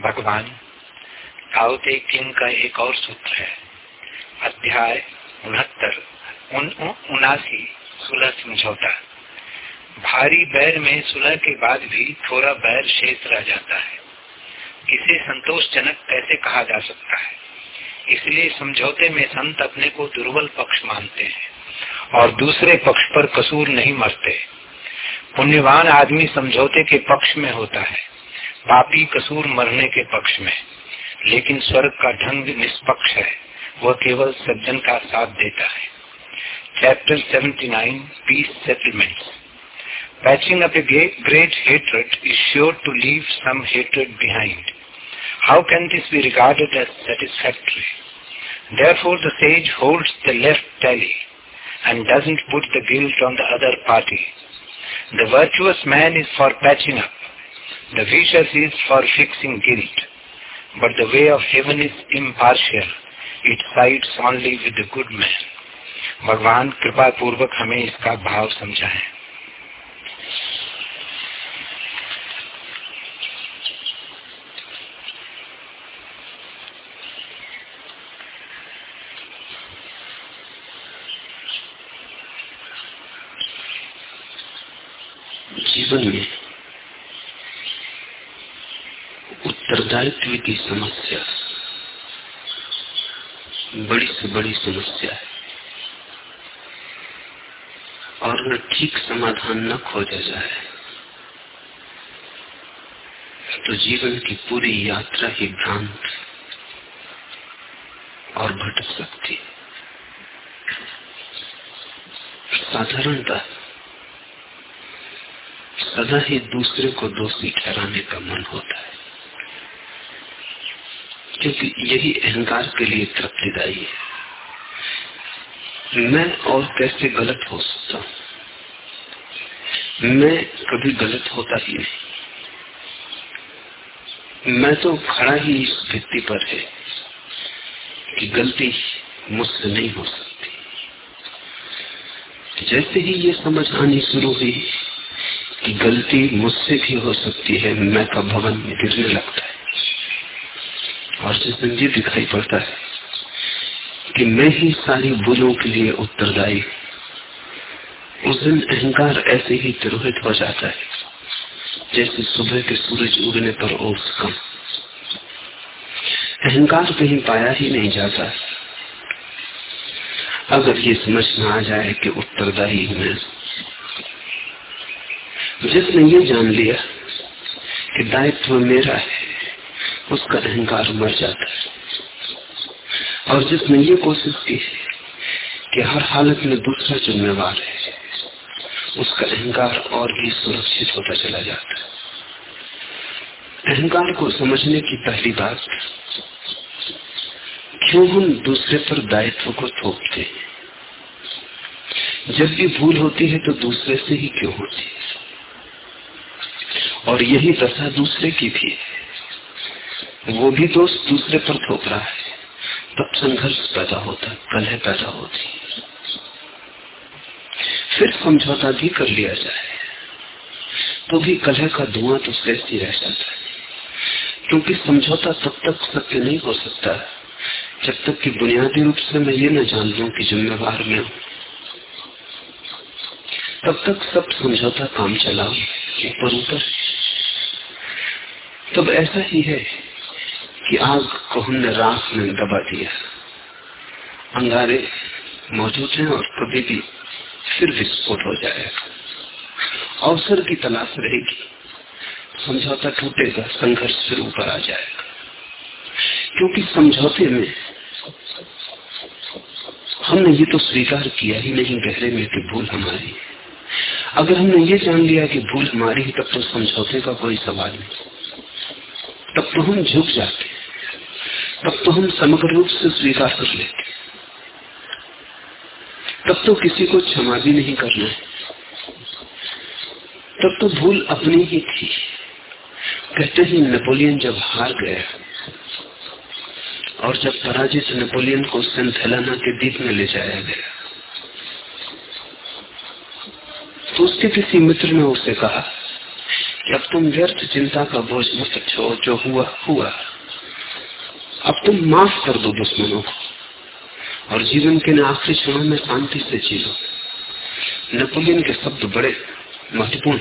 भगवान ताओते किंग का एक और सूत्र है, अध्याय उनहत्तर उनासी, सुलह समझौता भारी बैर में सुलह के बाद भी थोड़ा बैर शेष रह जाता है। इसे संतोषजनक कैसे कहा जा सकता है? इसलिए समझौते में संत अपने को दुर्बल पक्ष मानते हैं और दूसरे पक्ष पर कसूर नहीं मरते। पुण्यवान आदमी समझौते के पक्ष में होता है। पापी कसूर मरने के पक्ष में। लेकिन स्वर्ग का ढंग निष्पक्ष है। वह केवल सज्जन का साथ देता है। Chapter 79 peace settlement patching up great hatred is sure to leave some hatred behind how can this be regarded as satisfactory Therefore the sage holds the left tally and doesn't put the guilt on the other party. The virtuous man is for patching up. The vicious is for fixing guilt. But the way of heaven is impartial. It sides only with the good man. भगवान कृपा पूर्वक हमें इसका भाव समझाएँ जीवन में उत्तरदायित्व की समस्या। बड़ी से बड़ी समस्या है। और न ठीक समाधान न खोजा जाए तो जीवन की पूरी यात्रा ही भ्रांत और भटक सकती है। साधारणता सदा ही दूसरे को दोषी ठहराने का मन होता है। क्योंकि यही अहंकार के लिए तृप्तिदायी है। मैं और कैसे गलत हो सकता हूँ? मैं कभी गलत होता ही नहीं। मैं तो खड़ा ही इस भित्ति पर है कि गलती मुझसे नहीं हो सकती। जैसे ही ये समझ आनी शुरू हुई कि गलती मुझसे भी हो सकती है, मैं का भवन गिरने लगता है। और ये दिखाई पड़ता है कि मैं ही सारी भूलों के लिए उत्तरदायी उस दिन अहंकार ऐसे ही तिरोहित हो जाता है, जैसे सुबह के सूरज उगने पर ओस कम। अहंकार कहीं पाया ही नहीं जाता। अगर ये समझ में आ जाए कि उत्तरदायी मैं, जिसने ये जान लिया कि दायित्व मेरा है उसका अहंकार मर जाता है। और जिसने ये कोशिश की है कि हर हालत में दूसरा जिम्मेवार है, उसका अहंकार और भी सुरक्षित होता चला जाता है। अहंकार को समझने की पहली बात, क्यों हम दूसरे पर दायित्व को थोपते हैं? जब भी भूल होती है तो दूसरे से ही क्यों होती है? और यही दशा दूसरे की भी है। वो भी दोष दूसरे पर थोप रहा है। तब संघर्ष पैदा होता, कलह पैदा होती। फिर समझौता भी कर लिया जाए। तो भी कलह का धुआँ तो शेष ही रह जाता है। क्योंकि समझौता तब तक सत्य नहीं हो सकता, जब तक कि बुनियादी रूप से मैं ये न जान लू कि जिम्मेवार में हूँ। तब तक सब समझौता काम चलाओ ऊपर ऊपर। तब ऐसा ही है कि आग को हमने राख में दबा दिया। अंगारे मौजूद हैं और कभी भी फिर विस्फोट हो जाएगा। अवसर की तलाश रहेगी। समझौता टूटेगा, संघर्ष फिर ऊपर आ जाएगा। क्योंकि समझौते में हमने ये तो स्वीकार किया ही नहीं, गहरे में कि भूल हमारी। अगर हमने ये जान लिया कि भूल हमारी है, तब तो समझौते का कोई सवाल नहीं। तब तो हम झुक जाते तब तो हम समग्र रूप से स्वीकार कर लेते तब तो किसी को क्षमा भी नहीं करना है। तब तो भूल अपनी ही थी। कहते हैं, नेपोलियन जब हार गया और जब पराजित नेपोलियन को सेंट के द्वीप में ले जाया गया तो उसके किसी मित्र ने उसे कहा कि अब तुम व्यर्थ चिंता का बोझ मत छो, जो हुआ हुआ। अब तुम माफ़ कर दो दुश्मनों को। और जीवन के आखिरी क्षणों में शांति से जी लो नेपोलियन के शब्द बड़े महत्वपूर्ण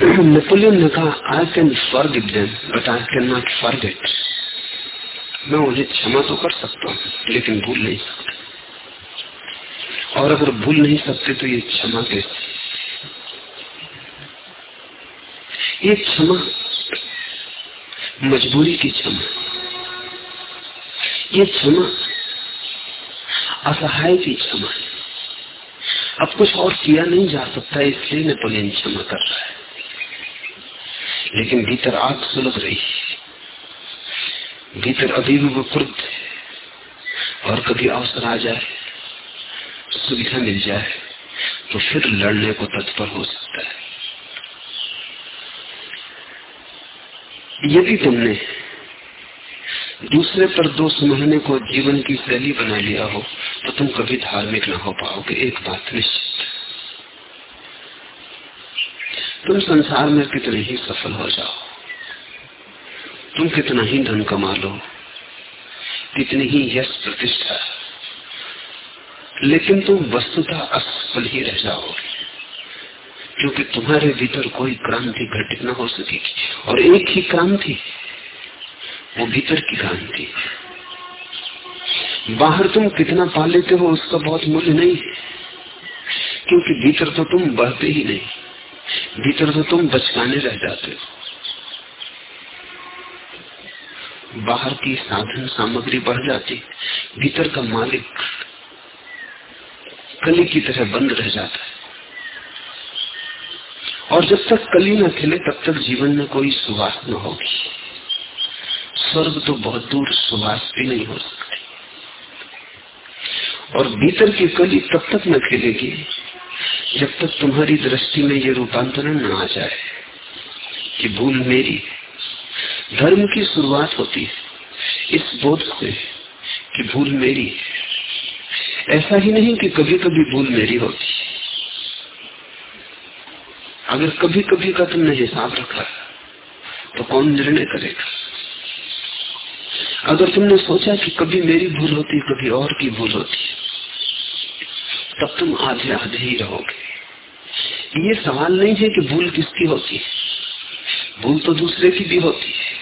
नेपोलियन ने कहा I can forgive them but I can not forget मैं उन्हें क्षमा तो कर सकता हूँ, लेकिन भूल नहीं सकता। और अगर भूल नहीं सकते तो ये क्षमा कैसे? ये क्षमा मजबूरी की क्षमा। ये क्षमा असहाय की क्षमा है अब कुछ और किया नहीं जा सकता, इसलिए नेपोलियन क्षमा कर रहा है। लेकिन भीतर आग सुलग रही भीतर अभी भी वो क्रुद्ध है। और कभी अवसर आ जाए, सुविधा मिल जाए तो फिर लड़ने को तत्पर हो सकता है। यदि तुमने दूसरे पर दोष महीने को जीवन की शैली बना लिया हो तो तुम कभी धार्मिक ना हो पाओगे, एक बात निश्चित। तुम संसार में कितने ही सफल हो जाओ, तुम कितना ही धन कमा लो, कितनी ही यश प्रतिष्ठा, लेकिन तुम वस्तुतः असफल ही रह जाओगे, क्योंकि तुम्हारे भीतर कोई क्रांति घटित न हो सकेगी और एक ही क्रांति वो भीतर की क्रांति। बाहर तुम कितना पा लेते हो, उसका बहुत मूल्य नहीं है। क्योंकि भीतर तो तुम बढ़ते ही नहीं। भीतर तो तुम बचकाने रह जाते हो। बाहर की साधन सामग्री बढ़ जाती, भीतर का मालिक कली की तरह बंद रह जाता है। और जब तक कली न खिले, तब तक जीवन में कोई सुवास न होगी। स्वर्ग तो बहुत दूर सुवास भी नहीं हो सकती। और भीतर की कली तब तक न खिलेगी जब तक तुम्हारी दृष्टि में ये रूपांतरण न आ जाए कि भूल मेरी धर्म की शुरुआत होती है इस बोध से कि भूल मेरी ऐसा ही नहीं कि कभी कभी भूल मेरी होती अगर कभी कभी का तुमने हिसाब रखा तो कौन निर्णय करेगा? अगर तुमने सोचा कि कभी मेरी भूल होती, कभी और की भूल होती, तब तुम आधे आधे ही रहोगे। ये सवाल नहीं है कि भूल किसकी होती है। भूल तो दूसरे की भी होती है।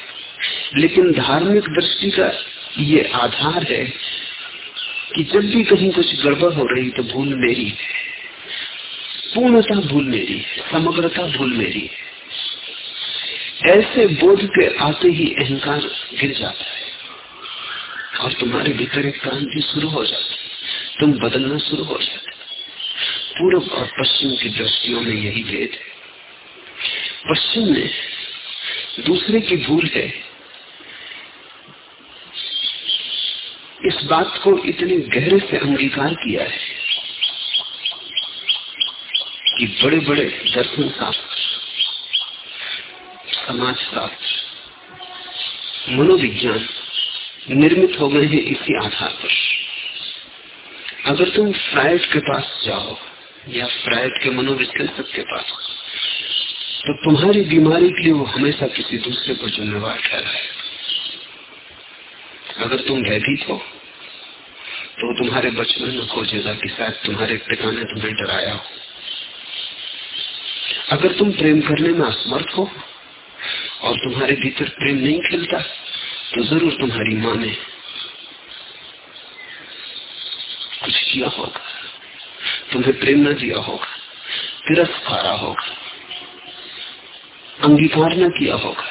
लेकिन धार्मिक दृष्टि का ये आधार है कि जब भी कहीं कुछ गड़बड़ हो रही तो भूल मेरी है। पूर्णता भूल मेरी है। समग्रता भूल मेरी है। ऐसे बोध के आते ही अहंकार गिर जाता है। और तुम्हारे भीतर एक क्रांति शुरू हो जाती तुम बदलना शुरू हो जाते पूर्व और पश्चिम की दृष्टियों में यही भेद है। पश्चिम में दूसरे की भूल है। इस बात को इतने गहरे से अंगीकार किया है कि बड़े बड़े दर्शन शास्त्र, समाज शास्त्र, मनोविज्ञान निर्मित हो गए हैं इसी आधार पर। अगर तुम फ्राइड के पास जाओ, या फ्राइड के मनोविश्लेषक के पास तो तुम्हारी बीमारी के लिए वो हमेशा किसी दूसरे को जिम्मेवार ठहरा है अगर तुम भयभीत हो तो तुम्हारे बचपन में खोजेगा कि शायद तुम्हारे पिता ने तुम्हें डराया हो। अगर तुम प्रेम करने में असमर्थ हो, और तुम्हारे भीतर प्रेम नहीं खिलता तो ज़रूर तुम्हारी माँ ने कुछ किया होगा, तुम्हें प्रेरणा दिया होगा, तिरस्कारा होगा अंगीकार न किया होगा।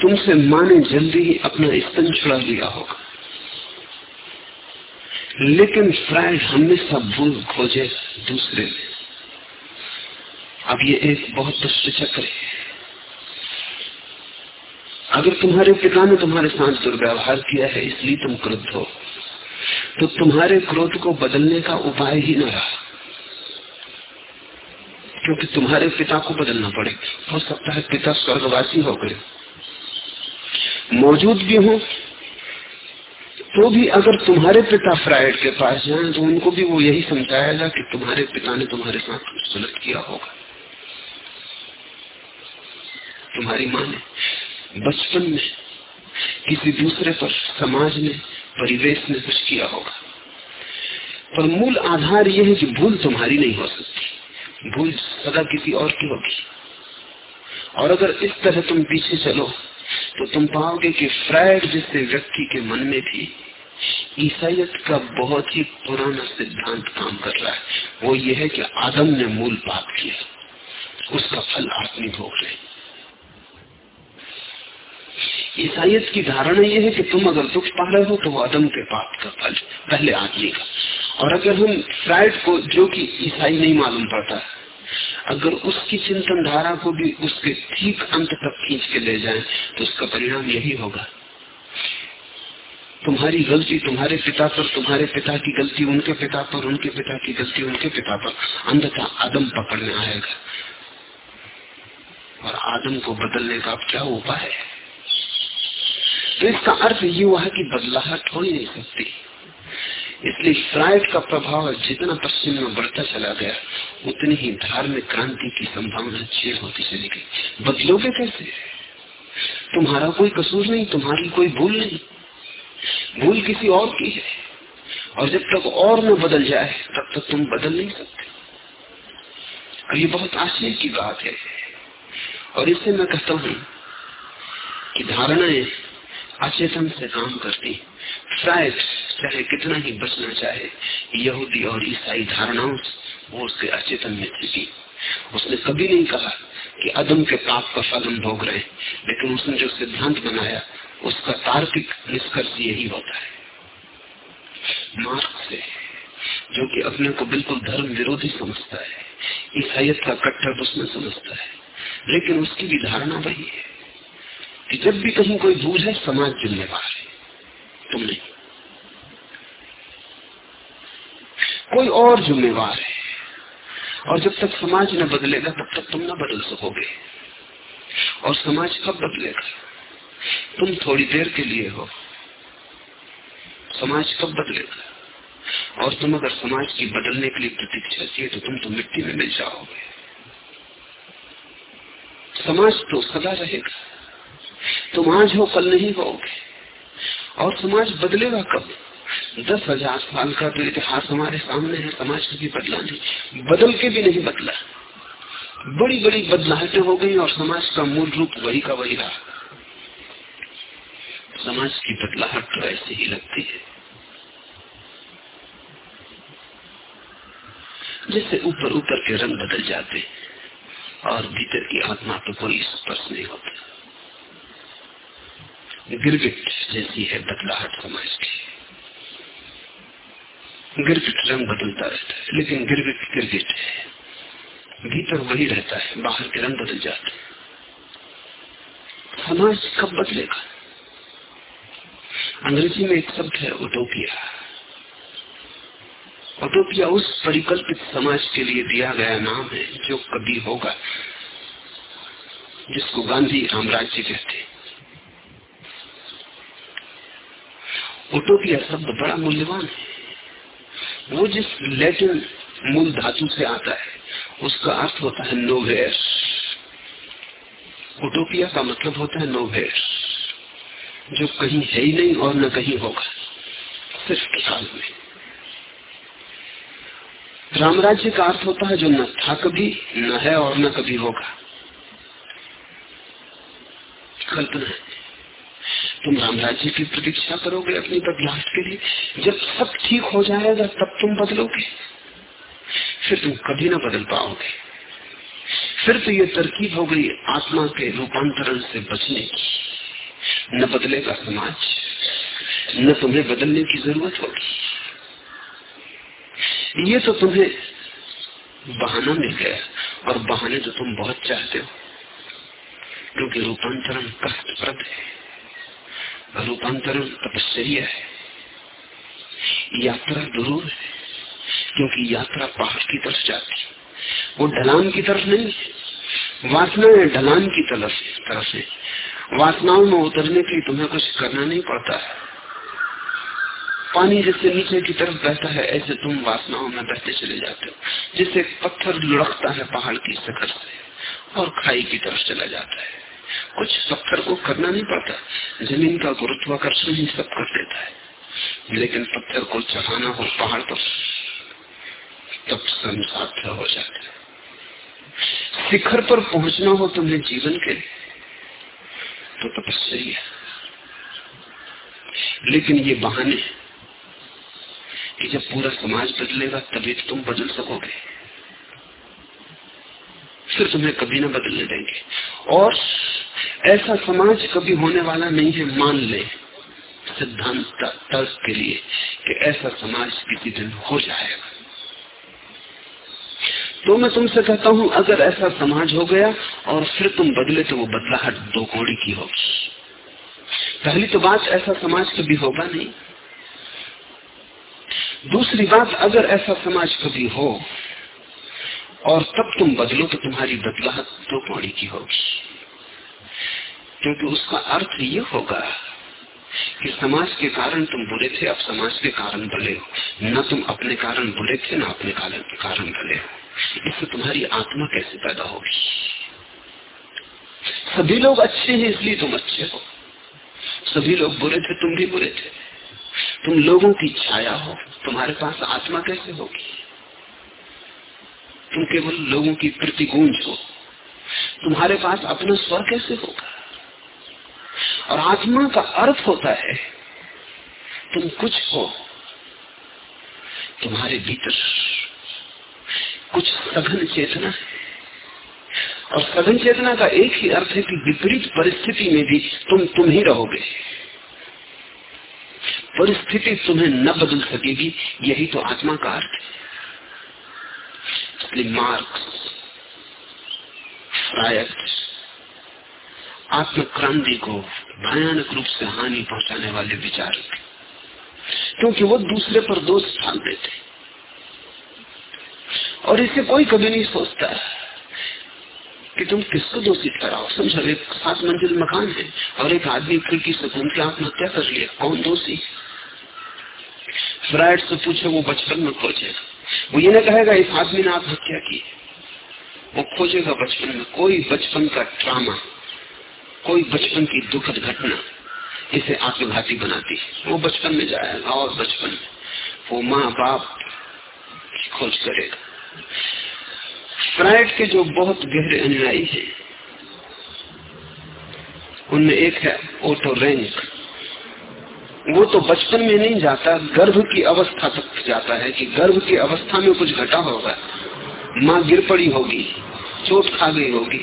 तुमसे माँ ने जल्दी ही अपना स्तन छुड़ा लिया होगा। लेकिन फ्राइड हमेशा भूल खोजे दूसरे में। अब ये एक बहुत दुष्ट चक्र है। अगर तुम्हारे पिता ने तुम्हारे साथ दुर्व्यवहार किया है, इसलिए तुम क्रुद्ध हो। तो तुम्हारे क्रोध को बदलने का उपाय ही न रहा। क्योंकि तुम्हारे पिता को बदलना पड़े हो सकता है पिता स्वर्गवासी हो गए। मौजूद भी हो तो भी अगर तुम्हारे पिता फ्राइड के पास जाए तो उनको भी वो यही समझाएगा कि तुम्हारे पिता ने तुम्हारे साथ कुछ गलत किया होगा। तुम्हारी माँ ने बचपन में किसी दूसरे पर समाज ने परिवेश ने कुछ किया होगा। पर मूल आधार यह है कि भूल तुम्हारी नहीं हो सकती। भूल सदा किसी और की होगी। और अगर इस तरह तुम पीछे चलो तो तुम पाओगे कि फ्रायड जैसे व्यक्ति के मन में भी ईसाइत का बहुत ही पुराना सिद्धांत काम कर रहा है। वो ये है कि आदम ने मूल पाप किया, उसका फल आदमी भोग रहे। ईसाइत की धारणा यह है कि तुम अगर दुख पा रहे हो तो वो अदम के पाप का फल पहले आदमी का और अगर हम फ्राइड को, जो कि ईसाई नहीं मालूम पड़ता, अगर उसकी चिंतन धारा को भी उसके ठीक अंत तक खींच के ले जाए तो उसका परिणाम यही होगा। तुम्हारी गलती तुम्हारे पिता पर, तुम्हारे पिता की गलती उनके पिता पर, उनके पिता की गलती उनके पिता पर अंधता आदम पकड़ने आएगा। और आदम को बदलने का अब क्या उपाय है? तो इसका अर्थ ये हुआ है कि बदलाहट हो ही नहीं सकती इसलिए फ्राइड का प्रभाव जितना पश्चिम में बढ़ता चला गया, उतनी ही धार्मिक क्रांति की संभावना क्षीण होती चली गई। बदलोगे कैसे? तुम्हारा कोई कसूर नहीं, तुम्हारी कोई भूल नहीं। भूल किसी और की है। और जब तक और न बदल जाए, तब तक तुम बदल नहीं सकते। और ये बहुत आश्चर्य की बात है। और इससे मैं कहता हूँ कि धारणाएँ अचेतन से काम करती। शायद, चाहे कितना ही बचना चाहे यहूदी और ईसाई धारणाओं वो उसके अचेतन में थी उसने कभी नहीं कहा कि अदम के पाप का फल हम भोग रहे, लेकिन उसने जो सिद्धांत बनाया, उसका तार्किक निष्कर्ष यही होता है। मार्ग से, जो कि अपने को बिल्कुल धर्म विरोधी समझता है ईसाइत का कट्टर दुश्मन समझता है, लेकिन उसकी भी धारणा वही है। कि जब भी कहीं कोई भूल है, समाज जिम्मेवार है। तुम नहीं। कोई और जिम्मेवार है। और जब तक समाज न बदलेगा, तब तक तुम न बदल सकोगे। और समाज कब बदलेगा? तुम थोड़ी देर के लिए हो। समाज कब बदलेगा? और तुम अगर समाज की बदलने के लिए प्रतीक्षा चाहिए तो तुम तो मिट्टी में मिल जाओगे। समाज तो सदा रहेगा। तुम आज हो, कल नहीं होगे। और समाज बदलेगा कब? दस हज़ार साल का तो इतिहास हमारे सामने है, समाज कभी बदला नहीं। बदल के भी नहीं बदला। बड़ी बड़ी बदलाहटें हो गई और समाज का मूल रूप वही का वही रहा। समाज की बदलाहट तो ऐसे ही लगती है। जैसे ऊपर ऊपर के रंग बदल जाते और भीतर की आत्मा तो कोई स्पर्श नहीं होता। गिरगिट जैसी है बदलाहट समाज की गिरगिट रंग बदलता रहता है, लेकिन गिरगिट गिरगिट है। भीतर वही रहता है, बाहर के रंग बदल जाते समाज कब बदलेगा? अंग्रेज़ी में एक शब्द है ओटोपिया ओटोपिया उस परिकल्पित समाज के लिए दिया गया नाम है, जो कभी होगा, जिसको गांधी रामराज्य कहते उटोपिया शब्द बड़ा मूल्यवान है। वो जिस लैटिन मूल धातु से आता है, उसका अर्थ होता है नोवेर उटोपिया का मतलब होता है नोवेर जो कहीं है ही नहीं और न कहीं होगा, सिर्फ़ ख्याल में। रामराज्य का अर्थ होता है जो न था कभी, न है और न कभी होगा। कल्पना है। तुम रामराज्य की प्रतीक्षा करोगे अपनी बदलाव के लिए। जब सब ठीक हो जाएगा, तब तुम बदलोगे। फिर तुम कभी ना बदल पाओगे। फिर तो ये तरकीब हो गई आत्मा के रूपांतरण से बचने की। न बदलेगा समाज, न तुम्हें बदलने की ज़रूरत होगी। ये तो तुम्हें बहाना मिल गया, और बहाने तो तुम बहुत चाहते हो, क्योंकि रूपांतरण कष्टप्रद है। रूपांतरण तपस्या है। यात्रा ज़रूर है, क्योंकि यात्रा पहाड़ की तरफ़ जाती वो ढलान की तरफ़ नहीं वासना ढलान की तरफ़ तरफ़ है वासनाओं में उतरने के लिए तुम्हें कुछ करना नहीं पड़ता है। पानी जैसे नीचे की तरफ़ बहता है, ऐसे तुम वासनाओं में बहते चले जाते हो, जिससे पत्थर लुढ़कता है पहाड़ की शिखर से, और खाई की तरफ़ चला जाता है। कुछ पत्थर को करना नहीं पड़ता। ज़मीन का गुरुत्वाकर्षण ही सब कर देता है। लेकिन पत्थर को चढ़ाना हो पहाड़ पर, तब संसाध्य हो जाता है। शिखर पर पहुँचना हो तुम्हें जीवन के लिए तो तपस्या लेकिन ये बहाने कि जब पूरा समाज बदलेगा, तभी तो तुम बदल सकोगे। फिर तुम्हें कभी ना बदलने देंगे। और ऐसा समाज कभी होने वाला नहीं है, मान ले, सिद्धांत तर्क के लिए कि ऐसा समाज किसी दिन हो जाएगा। तो मैं तुमसे कहता हूँ, अगर ऐसा समाज हो गया और फिर तुम बदले तो वो बदलाहट दो कौड़ी की होगी। पहली तो बात, ऐसा समाज कभी होगा नहीं। दूसरी बात, अगर ऐसा समाज कभी हो और तब तुम बदलो तो तुम्हारी बदलाहट दो कौड़ी की होगी। क्योंकि उसका अर्थ ये होगा कि समाज के कारण तुम बुरे थे, अब समाज के कारण भले हो। न तुम अपने कारण बुरे थे, न अपने कारण भले हो। इससे तुम्हारी आत्मा कैसे पैदा होगी? सभी लोग अच्छे हैं, इसलिए तुम अच्छे हो। सभी लोग बुरे थे, तुम भी बुरे थे। तुम लोगों की छाया हो। तुम्हारे पास आत्मा कैसे होगी? तुम केवल लोगों की प्रतिगूंज हो। तुम्हारे पास अपना स्वर कैसे होगा? और आत्मा का अर्थ होता है, तुम कुछ हो, तुम्हारे भीतर कुछ सघन चेतना है। और सघन चेतना का एक ही अर्थ है कि विपरीत परिस्थिति में भी तुम तुम ही रहोगे। परिस्थिति तुम्हें न बदल सकेगी, यही तो आत्मा का अर्थ है। इसलिए मार्क्स फ्रायड आत्मक्रांति को भयानक रूप से हानि पहुँचाने वाले विचार। थे क्योंकि वो दूसरे पर दोष डाल देते और इसे कोई कभी नहीं सोचता कि तुम किसको दोषी ठहराओ समझो, एक सात मंजिल मकान है और एक आदमी खिड़की से घूम के आत्महत्या कर लिया। कौन दोषी? फ्राइड से पूछे, वो बचपन में खोजेगा वो ये ना कहेगा, इस आदमी ने आत्महत्या की वो खोजेगा बचपन में, कोई बचपन का ट्रामा कोई बचपन की दुखद घटना इसे आत्मघाती बनाती वो बचपन में जाएगा और बचपन में वो माँ बाप की खोज करेगा। फ्राइड के जो बहुत गहरे अनुयायी है, उनमें एक है ओटो रेंज वो तो बचपन में नहीं जाता, गर्भ की अवस्था तक जाता है कि गर्भ की अवस्था में कुछ घटा होगा। माँ गिर पड़ी होगी, चोट खा गई होगी,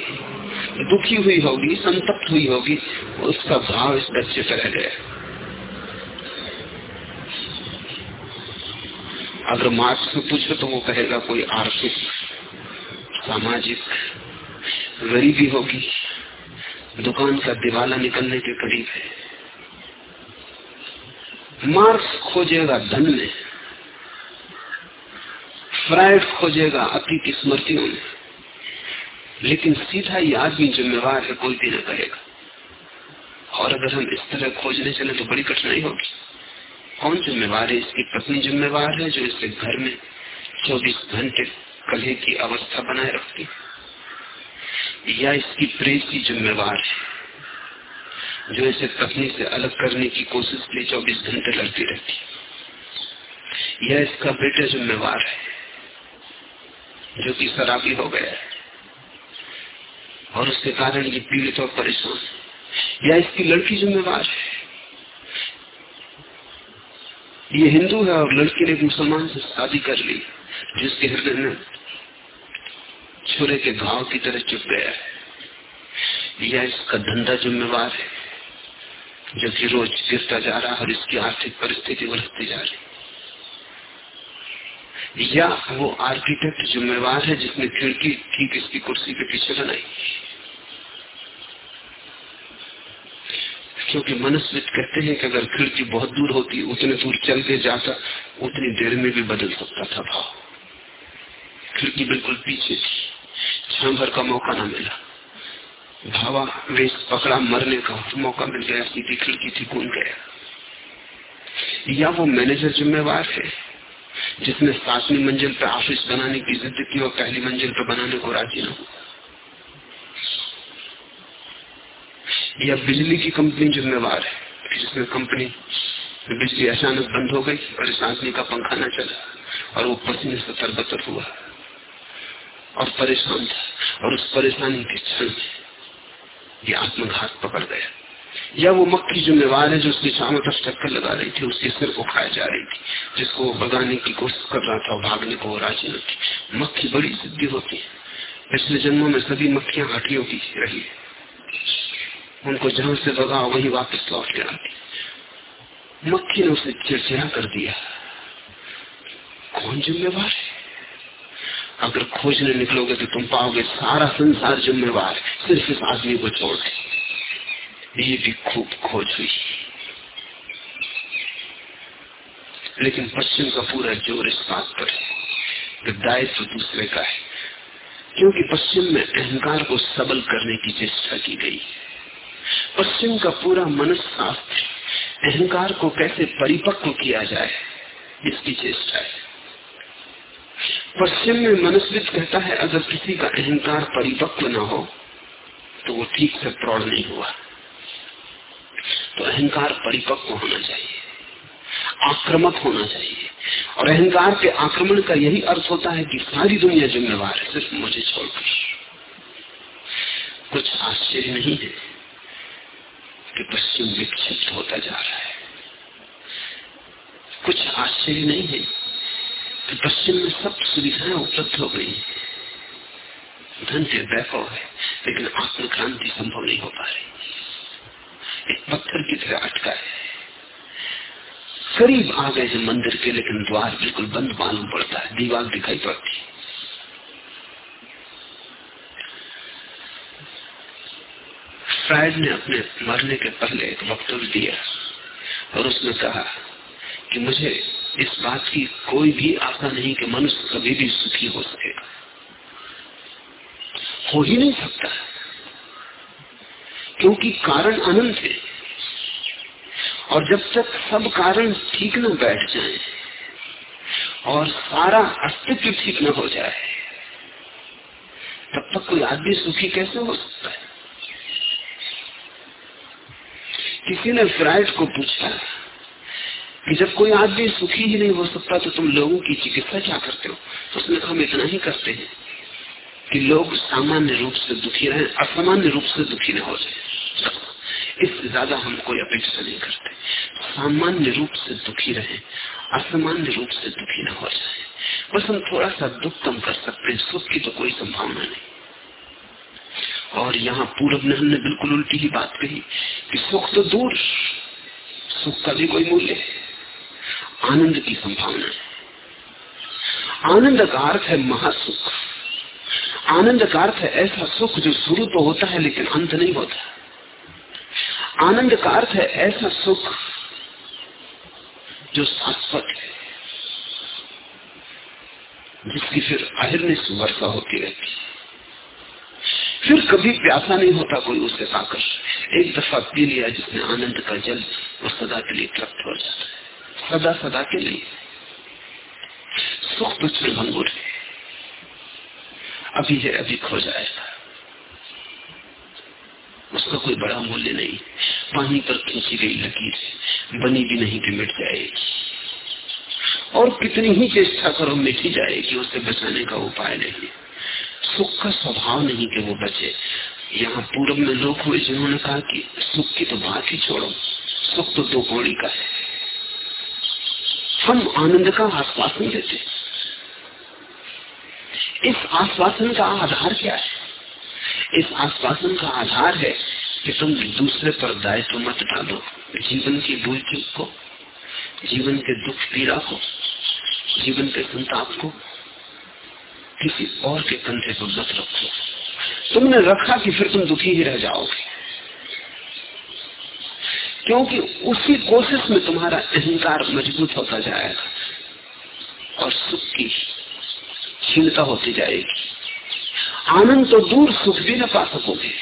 दुखी हुई होगी, संतप्त हुई होगी, उसका भाव इस बच्चे पर रह गया। अगर मार्क्स से पूछे तो वो कहेगा, कोई आर्थिक, सामाजिक, गरीबी होगी, दुकान का दिवाला निकलने के करीब है। मार्क्स खोजेगा धन में, फ्राइड खोजेगा अति की स्मृतियों में, लेकिन सीधा ये आदमी जिम्मेवार है, कोई भी ना कहेगा। और अगर हम इस तरह खोजने चले तो बड़ी कठिनाई होगी। कौन जिम्मेवार है? इसकी पत्नी जिम्मेवार है, जो इसके घर में 24 घंटे कलह की अवस्था बनाए रखती या इसकी प्रेसी जिम्मेवार है? जो इसे पत्नी से अलग करने की कोशिश के लिए चौबीस घंटे लड़ती रहती यह इसका बेटा जिम्मेवार है, जो कि शराबी हो गया है, और उसके कारण ये पीड़ित और परेशान या इसकी लड़की जिम्मेवार है। ये हिंदू है और लड़की ने मुसलमान से शादी कर ली, जिसके हृदय में छुरे के घाव की तरह चुप गया है। या इसका धंधा जिम्मेवार है। जो कि रोज गिरता जा रहा और इसकी आर्थिक परिस्थिति बढ़ती जा रही। या वो आर्किटेक्ट जिम्मेवार है जिसने खिड़की ठीक इसकी कुर्सी के पीछे बनाई। क्योंकि मनुष्यविद कहते हैं कि अगर खिड़की बहुत दूर होती, उतने दूर चल के जाता, उतनी देर में भी बदल सकता था भाव। खिड़की बिल्कुल पीछे थी। क्षण भर का मौका ना मिला। भावा वेश पकड़ा मरने का मौका मिल गया, सीधी खिड़की थी कूद गया। या वो मैनेजर जिम्मेवार है, जिसने सातवीं मंजिल पर ऑफ़िस बनाने की जिद की और पहली मंजिल पर बनाने को राज़ी न या बिजली की कंपनी जिम्मेवार है जिसमें कंपनी बिजली अचानक बंद हो गई और इस आदमी का पंखा न चला और वो पसीने से तरबतर हुआ और परेशान था और उस परेशानी के क्षण में ये आत्मघात पकड़ गया। या वो मक्खी जिम्मेवार है, जो उसके चारों तरफ़ चक्कर लगा रही थी, उसके सिर को खाए जा रही थी, जिसको वो भगाने की कोशिश कर रहा था भागने को राज़ी न थी। मक्खी बड़ी सिद्धि होती है। पिछले जन्मों में सभी मक्खियाँ हटियों की रही है। उनको जहाँ से भगा वही वापस लौट के आती। मक्खी ने उसे चिड़चिड़ा कर दिया। कौन जिम्मेवार है? अगर खोजने निकलोगे तो तुम पाओगे सारा संसार जिम्मेवार सिर्फ़ इस आदमी को छोड़ ये भी खूब खोज हुई। लेकिन पश्चिम का पूरा ज़ोर इस बात पर है। दायित्व दूसरे का है। क्योंकि पश्चिम में अहंकार को सबल करने की चेष्टा की गई पश्चिम का पूरा मनस्शास्त्र अहंकार को कैसे परिपक्व किया जाए, इसकी चेष्टा है। पश्चिम में मनुष्यविद कहता है, अगर किसी का अहंकार परिपक्व न हो तो वो ठीक से प्रौढ़ नहीं हुआ। तो अहंकार परिपक्व होना चाहिए, आक्रमक होना चाहिए। और अहंकार के आक्रमण का यही अर्थ होता है कि सारी दुनिया जिम्मेवार है, सिर्फ़ मुझे छोड़कर कुछ आश्चर्य नहीं है कि पश्चिम विक्षिप्त होता जा रहा है। कुछ आश्चर्य नहीं है कि पश्चिम में सब सुविधाएँ उपलब्ध हो गई धन से वैभव है लेकिन आत्म क्रांति संभव नहीं हो पा रही एक पत्थर की तरह अटका है करीब आ गए हैं मंदिर के लेकिन द्वार बिल्कुल बंद मालूम पड़ता है दीवार दिखाई पड़ती ने अपने मरने के पहले एक वक्तव्य दिया और उसने कहा कि मुझे इस बात की कोई भी आशा नहीं कि मनुष्य कभी भी सुखी हो सकेगा। हो ही नहीं सकता। क्योंकि कारण अनंत है। और जब तक सब कारण ठीक न बैठ जाए और सारा अस्तित्व ठीक न हो जाए, तब तक कोई आदमी सुखी कैसे हो सकता है? किसी ने फ्राइड को पूछा कि जब कोई आदमी सुखी ही नहीं हो सकता तो तुम लोगों की चिकित्सा क्या करते हो? तो उसने कहा, हम इतना ही करते हैं कि लोग सामान्य रूप से दुखी रहे, असामान्य रूप से दुखी न हो जाए। इससे ज़्यादा हम कोई अपेक्षा नहीं करते। सामान्य रूप से दुखी रहे, असामान्य रूप से दुखी न हो जाए। बस हम थोड़ा सा दुख कम कर सकते हैं, सुख की तो कोई संभावना नहीं। और यहाँ पूर्व ने हमने बिल्कुल उल्टी ही बात कही कि सुख तो दूर, सुख का भी कोई मूल्य है। आनंद की संभावना। है आनंद का अर्थ है महासुख। आनंद का अर्थ है ऐसा सुख जो शुरू तो होता है, लेकिन अंत नहीं होता। आनंद का अर्थ है ऐसा सुख जो शाश्वत है, जिसकी फिर अहिर्निश वर्षा होती रहती है। फिर कभी प्यासा नहीं होता कोई उसके पाकर एक दफ़ा पी लिया जिसने आनंद का जल वो सदा के लिए तृप्त हो जाता है। सदा सदा के लिए। सुख तो क्षणभंगुर है अभी है, अभी खो जाएगा। उसका कोई बड़ा मूल्य नहीं। पानी पर खींची गई लकीर बनी भी नहीं कि मिट जाएगी। और कितनी ही चेष्टा करो, मिट ही जाएगी। उसे बचाने का उपाय नहीं। सुख का स्वभाव नहीं कि वो बचे। यहाँ पूर्व में लोग हुए, जिन्होंने कहा कि सुख की तो बात ही छोड़ो। सुख तो दो कौड़ी का है। हम आनंद का आश्वासन देते इस आश्वासन का आधार क्या है? इस आश्वासन का आधार है कि तुम दूसरे पर दायित्व मत डालो। जीवन की भूल चूक को, जीवन के दुख पीड़ा को, जीवन के संताप को किसी और के कंधे पर मत रखो। तुमने रखा कि फिर तुम दुखी ही रह जाओगे। क्योंकि उसी कोशिश में तुम्हारा अहंकार मज़बूत होता जाएगा और सुख की क्षीणता होती जाएगी। आनंद तो दूर सुख भी न पा सकोगे।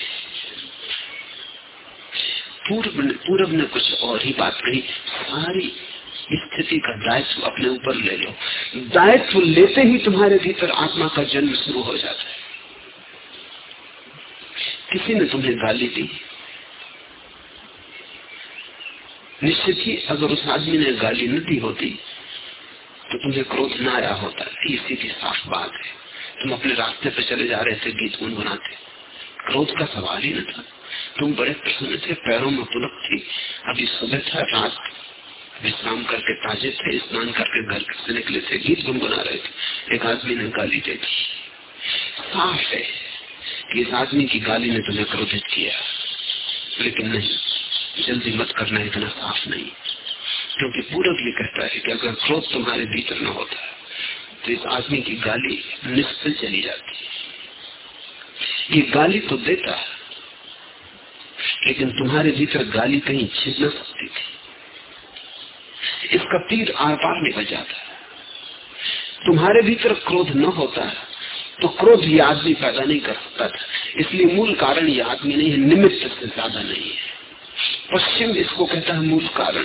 पूर्व ने पूर्व ने कुछ और ही बात कही सारी स्थिति का दायित्व अपने ऊपर ले लो। दायित्व लेते ही तुम्हारे भीतर आत्मा का जन्म शुरू हो जाता है। किसी ने तुम्हें गाली दी निश्चित ही अगर उस आदमी ने गाली न दी होती तो तुम्हें क्रोध न आया होता। ये सीधी साफ़ बात है। तुम अपने रास्ते पे चले जा रहे थे, गीत गुनगुनाते। क्रोध का सवाल ही न था। तुम बड़े प्रसन्न थे, पैरों में पुलक थी। अभी सुबह था, रात विश्राम करके ताजे थे, स्नान करके घर से निकले थे, गीत गुनगुना रहे थे। एक आदमी ने गाली दे दी। साफ़ है कि इस आदमी की गाली ने तुम्हें क्रोधित किया, लेकिन नहीं। जल्दी मत करना, इतना साफ़ नहीं। क्योंकि पूरब ये कहता है कि अगर क्रोध तुम्हारे भीतर न होता तो इस आदमी की गाली निष्फल चली जाती। ये गाली तो देता, लेकिन तुम्हारे भीतर गाली कहीं छिप न सकती थी। इसका तीर आर पार निकल जाता। तुम्हारे भीतर क्रोध न होता तो क्रोध ये आदमी पैदा नहीं कर सकता था। इसलिए मूल कारण ये आदमी नहीं है, निमित्त से ज़्यादा नहीं है। पश्चिम इसको कहता है मूल कारण,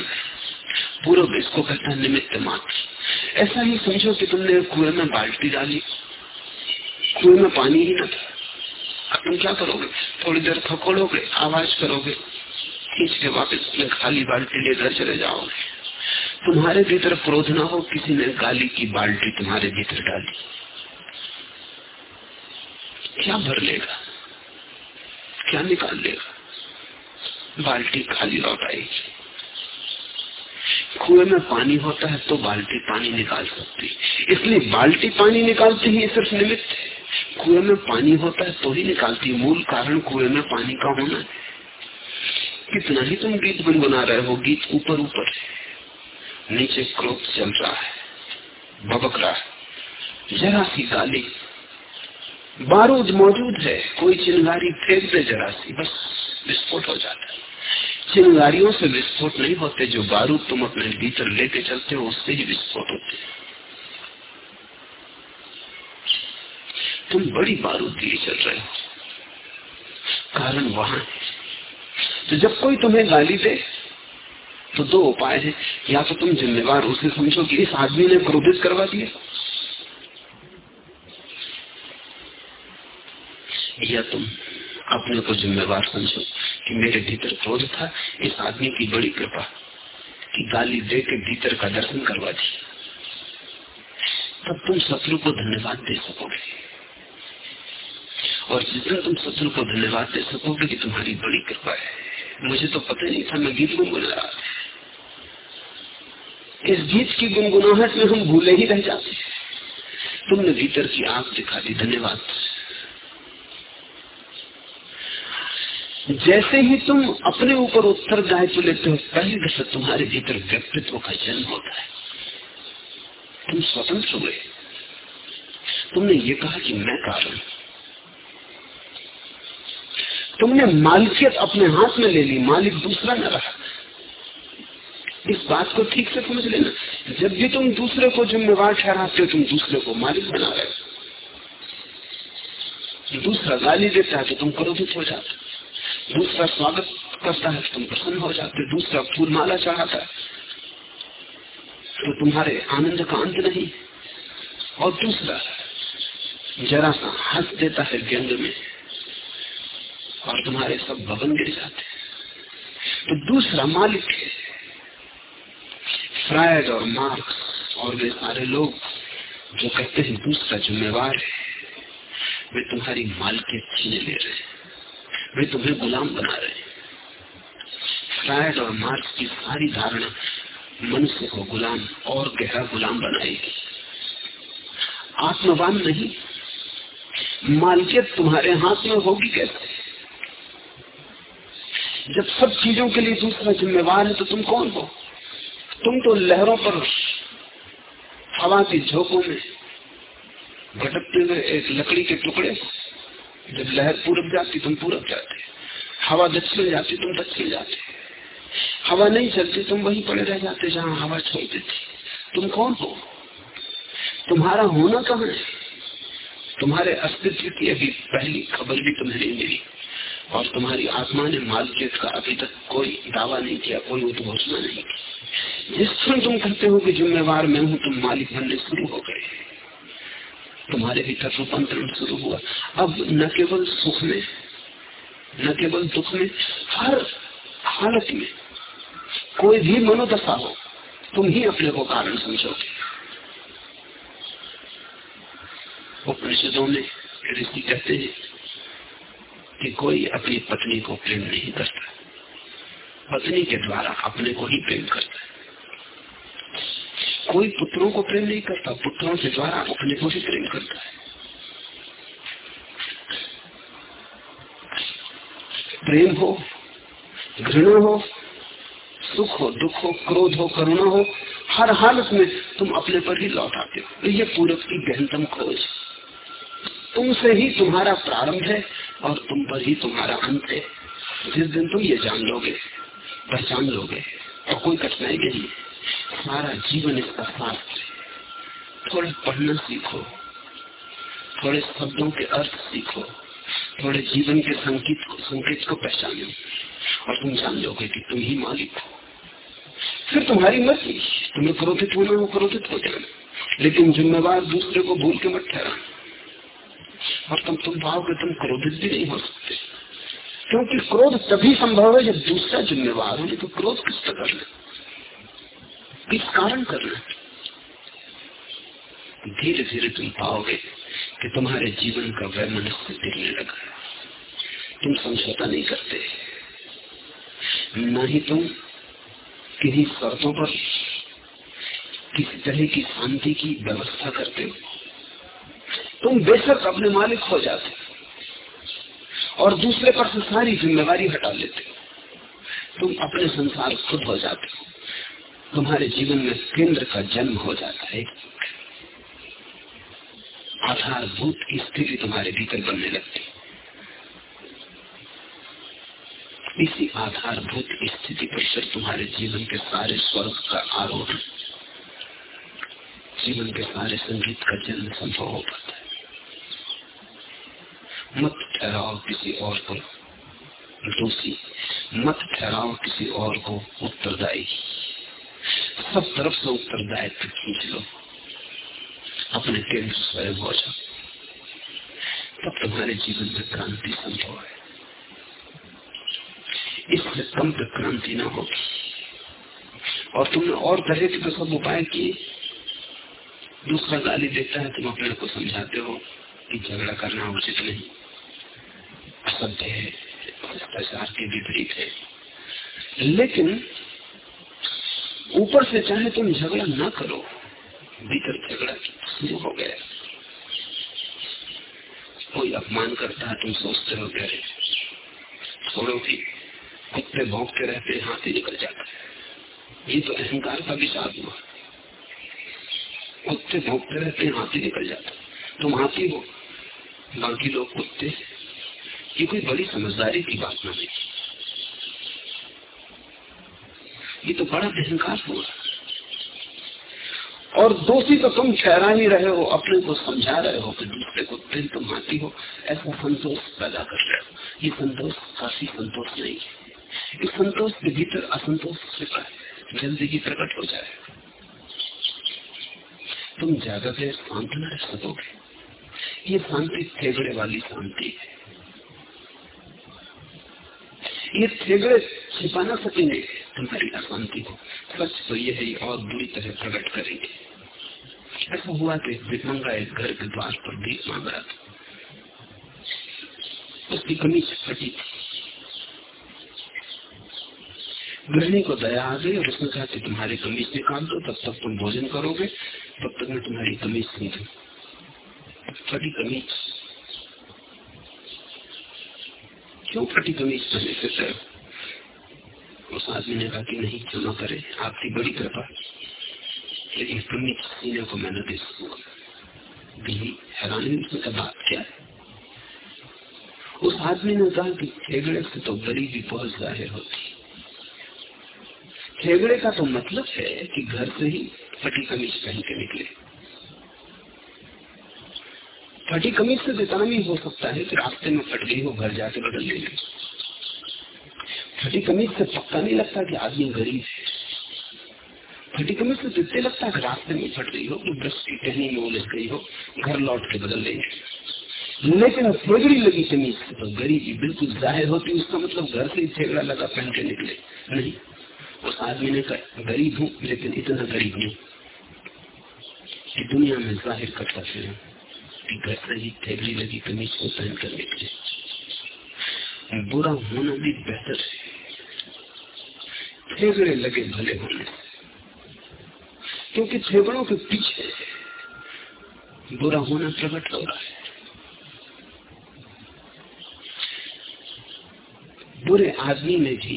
पूर्व इसको कहता है निमित्त मात्र। ऐसा ही समझो कि तुमने कुएँ में बाल्टी डाली, कुएँ में पानी ही न था। तुम क्या करोगे? थोड़ी देर थकोड़ोगे आवाज़ करोगे, खींच के वापस खाली बाल्टी लेकर चले जाओगे। तुम्हारे भीतर क्रोध ना हो, किसी ने गाली की बाल्टी तुम्हारे भीतर डाली। क्या भर लेगा? क्या निकाल लेगा? बाल्टी खाली लौट आएगी कुएँ में पानी होता है तो बाल्टी पानी निकाल सकती। इसलिए बाल्टी पानी निकालती ही सिर्फ़ निमित्त है। कुएँ में पानी होता है तो ही निकालती मूल कारण कुएँ में पानी का होना है। कितना ही तुम गीत गुनगुना रहे हो, गीत ऊपर ऊपर नीचे क्रोध चल रहा है भबक रहा है। जरा सी गाली। बारूद मौजूद है, कोई चिंगारी फेंक दे जरा सी, बस विस्फोट हो जाता है। चिंगारियों से विस्फोट नहीं होते, जो बारूद तुम अपने भीतर लेके चलते हो, उससे ही विस्फोट होते तुम बड़ी बारूद लिए चल रहे हो। कारण वहाँ है। तो जब कोई तुम्हें गाली दे तो दो उपाय है। या तो तुम जिम्मेवार उसे समझो कि इस आदमी ने क्रोधित करवा दिया। या तुम अपने को जिम्मेवार समझो। कि मेरे भीतर क्रोध था, इस आदमी की बड़ी कृपा कि गाली दे के भीतर का दर्शन करवा दी। तब तुम शत्रु को धन्यवाद दे सकोगे। और जितना तुम शत्रु को धन्यवाद दे सकोगे कि तुम्हारी बड़ी कृपा है। मुझे तो पता नहीं था मैं गीत गुनगुना रहा इस गीत की गुनगुनाहट में हम भूले ही रह जाते तुमने भीतर की आँख दिखा दी, धन्यवाद। जैसे ही तुम अपने ऊपर उत्तरदायित्व लेते हो, पहली दफे तुम्हारे भीतर व्यक्तित्व का जन्म होता है। तुम स्वतंत्र हुए। तुमने ये कहा कि मैं कारण तुमने मालिकियत अपने हाथ में ले ली, मालिक दूसरा न रहा। इस बात को ठीक से समझ लेना। जब भी तुम दूसरे को जिम्मेवार ठहराते हो, तुम दूसरे को मालिक बना रहे हो। दूसरा गाली देता है तो तुम क्रोधित हो जाते दूसरा स्वागत करता है, तुम प्रसन्न हो जाते दूसरा फूल माला चढ़ाता है तो तुम्हारे आनंद का अंत नहीं। और दूसरा, जरा सा हंस देता है व्यंग में, और तुम्हारे सब भवन गिर जाते तो दूसरा मालिक है फ्रायड और मार्क्स और वे सारे लोग जो कहते हैं, दूसरा जिम्मेवार है, वे तुम्हारी मालिकियत छीने ले रहे हैं। वे तुम्हें गुलाम बना रहे फ्रायड और मार्क्स की सारी धारणा मनुष्य को गुलाम और गहरा गुलाम बनाएगी। आत्मवान नहीं, मालिकियत तुम्हारे हाथ में होगी कैसे? जब सब चीज़ों के लिए दूसरा जिम्मेवार है तो तुम कौन हो? तुम तो लहरों पर हवा की झोंकों में भटकते हुए एक लकड़ी के टुकड़े जब लहर पूरब जाती, तुम पूरब जाते हवा दक्षिण जाती, तुम दक्षिण जाते हवा नहीं चलती, तुम वहीं पड़े रह जाते जहाँ हवा छोड़ देती तुम कौन हो? तुम्हारा होना कहाँ है? तुम्हारे अस्तित्व की अभी पहली खबर भी तुम्हें नहीं मिली। और तुम्हारी आत्मा ने मालिकियत का अभी तक कोई दावा नहीं किया, कोई उद्घोषणा नहीं की। जिस क्षण तुम कहते हो कि जिम्मेवार मैं हूँ, तुम मालिक बनने शुरू हो गए। तुम्हारे भीतर रूपांतरण शुरू हुआ। अब न केवल सुख में, न केवल दुख में, हर हालत में कोई भी मनोदशा हो, तुम ही अपने को कारण समझोगे। उपनिषदों में ऋषि कहते हैं कि कोई अपनी पत्नी को प्रेम नहीं करता। पत्नी के द्वारा अपने को ही प्रेम करता है। कोई पुत्रों को प्रेम नहीं करता, पुत्रों के द्वारा अपने को ही प्रेम करता है। प्रेम हो, घृणा हो, सुख हो, दुख हो, क्रोध हो, करुणा हो, हर हालत में तुम अपने पर ही लौट आते हो। तो ये पूरब की गहनतम खोज। तुमसे ही तुम्हारा प्रारंभ है और तुम पर ही तुम्हारा अंत है। जिस दिन तुम ये जान लोगे, पहचान लोगे, और कोई कठिनाई नहीं सारा जीवन इसका साथ थोड़े पढ़ना सीखो, थोड़े शब्दों के अर्थ सीखो, थोड़े जीवन के संकेत को संकेत को पहचानो और तुम जान लोगे कि तुम ही मालिक हो। फिर तुम्हारी मर्ज़ी, तुम्हें क्रोधित होना हो क्रोधित हो जाना, लेकिन जिम्मेवार दूसरे को भूल के मत ठहरा और तुम तुम भाव के तुम क्रोधित भी नहीं हो सकते। क्योंकि क्रोध तभी संभव है जब दूसरा जिम्मेवार हो तो क्रोध किस तरह करना? किस कारण करना धीरे धीरे तुम पाओगे कि तुम्हारे जीवन का वैमनस्य दिखने लगा। तुम समझौता नहीं करते। न ही तुम किन्हीं शर्तों पर किसी तरह की शांति की व्यवस्था करते हो। तुम बेशक अपने मालिक हो जाते और दूसरे पर से सारी जिम्मेवारी हटा लेते हो। तुम अपने संसार खुद हो जाते हो। तुम्हारे जीवन में केंद्र का जन्म हो जाता है। आधारभूत की स्थिति तुम्हारे भीतर बनने लगती। इसी आधारभूत स्थिति पर फिर तुम्हारे जीवन के सारे स्वर्ग का आरोप जीवन के सारे संगीत का जन्म संभव हो पाता है। मत ठहराओ किसी और को। दोषी, मत ठहराओ किसी और को उत्तरदायी। सब तरफ़ से उत्तरदायित्व खींच लो। अपने केंद्र स्वयं हो जाओ। तब तुम्हारे जीवन में क्रांति संभव है। इससे कम तक क्रांति न होगी। और तुमने और तरह के तो सब उपाय किए। दूसरा गाली देता है, तुम अपने को समझाते हो कि झगड़ा करना उचित नहीं। असभ्य है, भ्रष्टाचार के विपरीत है। लेकिन ऊपर से चाहे तुम झगड़ा ना करो, भीतर झगड़ा शुरू हो गया। कोई अपमान करता है, तुम सोचते हो गए छोड़ो भी कुत्ते भोंकते रहते, हाथी निकल जाता है। ये तो अहंकार का विचार हुआ। कुत्ते भोंकते रहते, हाथी निकल जाता तुम हाथी हो, बाकी लोग कुत्ते ये कोई बड़ी समझदारी की बात नहीं ये तो बड़ा अहंकार हुआ और दोषी तो तुम ठहरा ही रहे हो, अपने को समझा रहे हो कि दूसरे को फिर तुम आती हो, ऐसा संतोष पैदा कर रहे हो। ये संतोष काफ़ी संतोष नहीं है। इस संतोष के भीतर असंतोष छिपा है, जल्दी ही प्रकट हो जाए। तुम ज़्यादा देर शांत न रह सकोगे। ये शांति थेगड़े वाली शांति है। ये थेगड़े छिपा ना सकेंगे तुम्हारी अशांति को। सच तो यही और बुरी तरह प्रकट करेंगे। ऐसा हुआ कि विकमंगा एक घर के द्वार पर भीख मांग रहा था। उसकी कमीज फटी थी। गृहिणी को दया आ गई और उसने कहा कि तुम्हारी कमीज निकाल दो, तब तक तुम भोजन करोगे, तब तक मैं तुम्हारी कमीज सीधू फटी कमीज। क्यों फटी कमीज? पहने से उस आदमी ने कहा कि नहीं, क्षमा करे, आपकी बड़ी कृपा लेकिन कमीज सीने को मैं न दे सकूँगा। दिल्ली हैरानी उसने बात क्या है? उस आदमी ने कहा कि ठेगड़े से तो गरीबी बहुत ज़ाहिर होती। ठेगड़े का तो मतलब है कि घर से ही फटी कमीज पहन के निकले। फटी कमीज से इतना भी हो सकता है कि रास्ते में फट गई हो, घर जाके बदल लेंगे फटी कमीज से पक्का नहीं लगता कि आदमी गरीब है। फटी कमीज से जितने लगता है रास्ते में फट गई हो कि ब्रश टहनी में उलझ गई हो घर लौट के बदल लेंगे लेकिन थेगड़ी लगी कमीज से तो गरीबी बिल्कुल ज़ाहिर होती उसका मतलब घर से ही थेगड़ा लगा पहन के निकले। नहीं उस आदमी ने कहा गरीब हूँ लेकिन इतना गरीब नहीं। कि दुनिया में ज़ाहिर करता फिर घर से ही थैली लगी कमीज को पहन कर निकले। बुरा होना भी बेहतर है। थेगड़े लगे भले क्योंकि थेगड़ों के पीछे बुरा होना प्रकट हो रहा है। बुरे आदमी में भी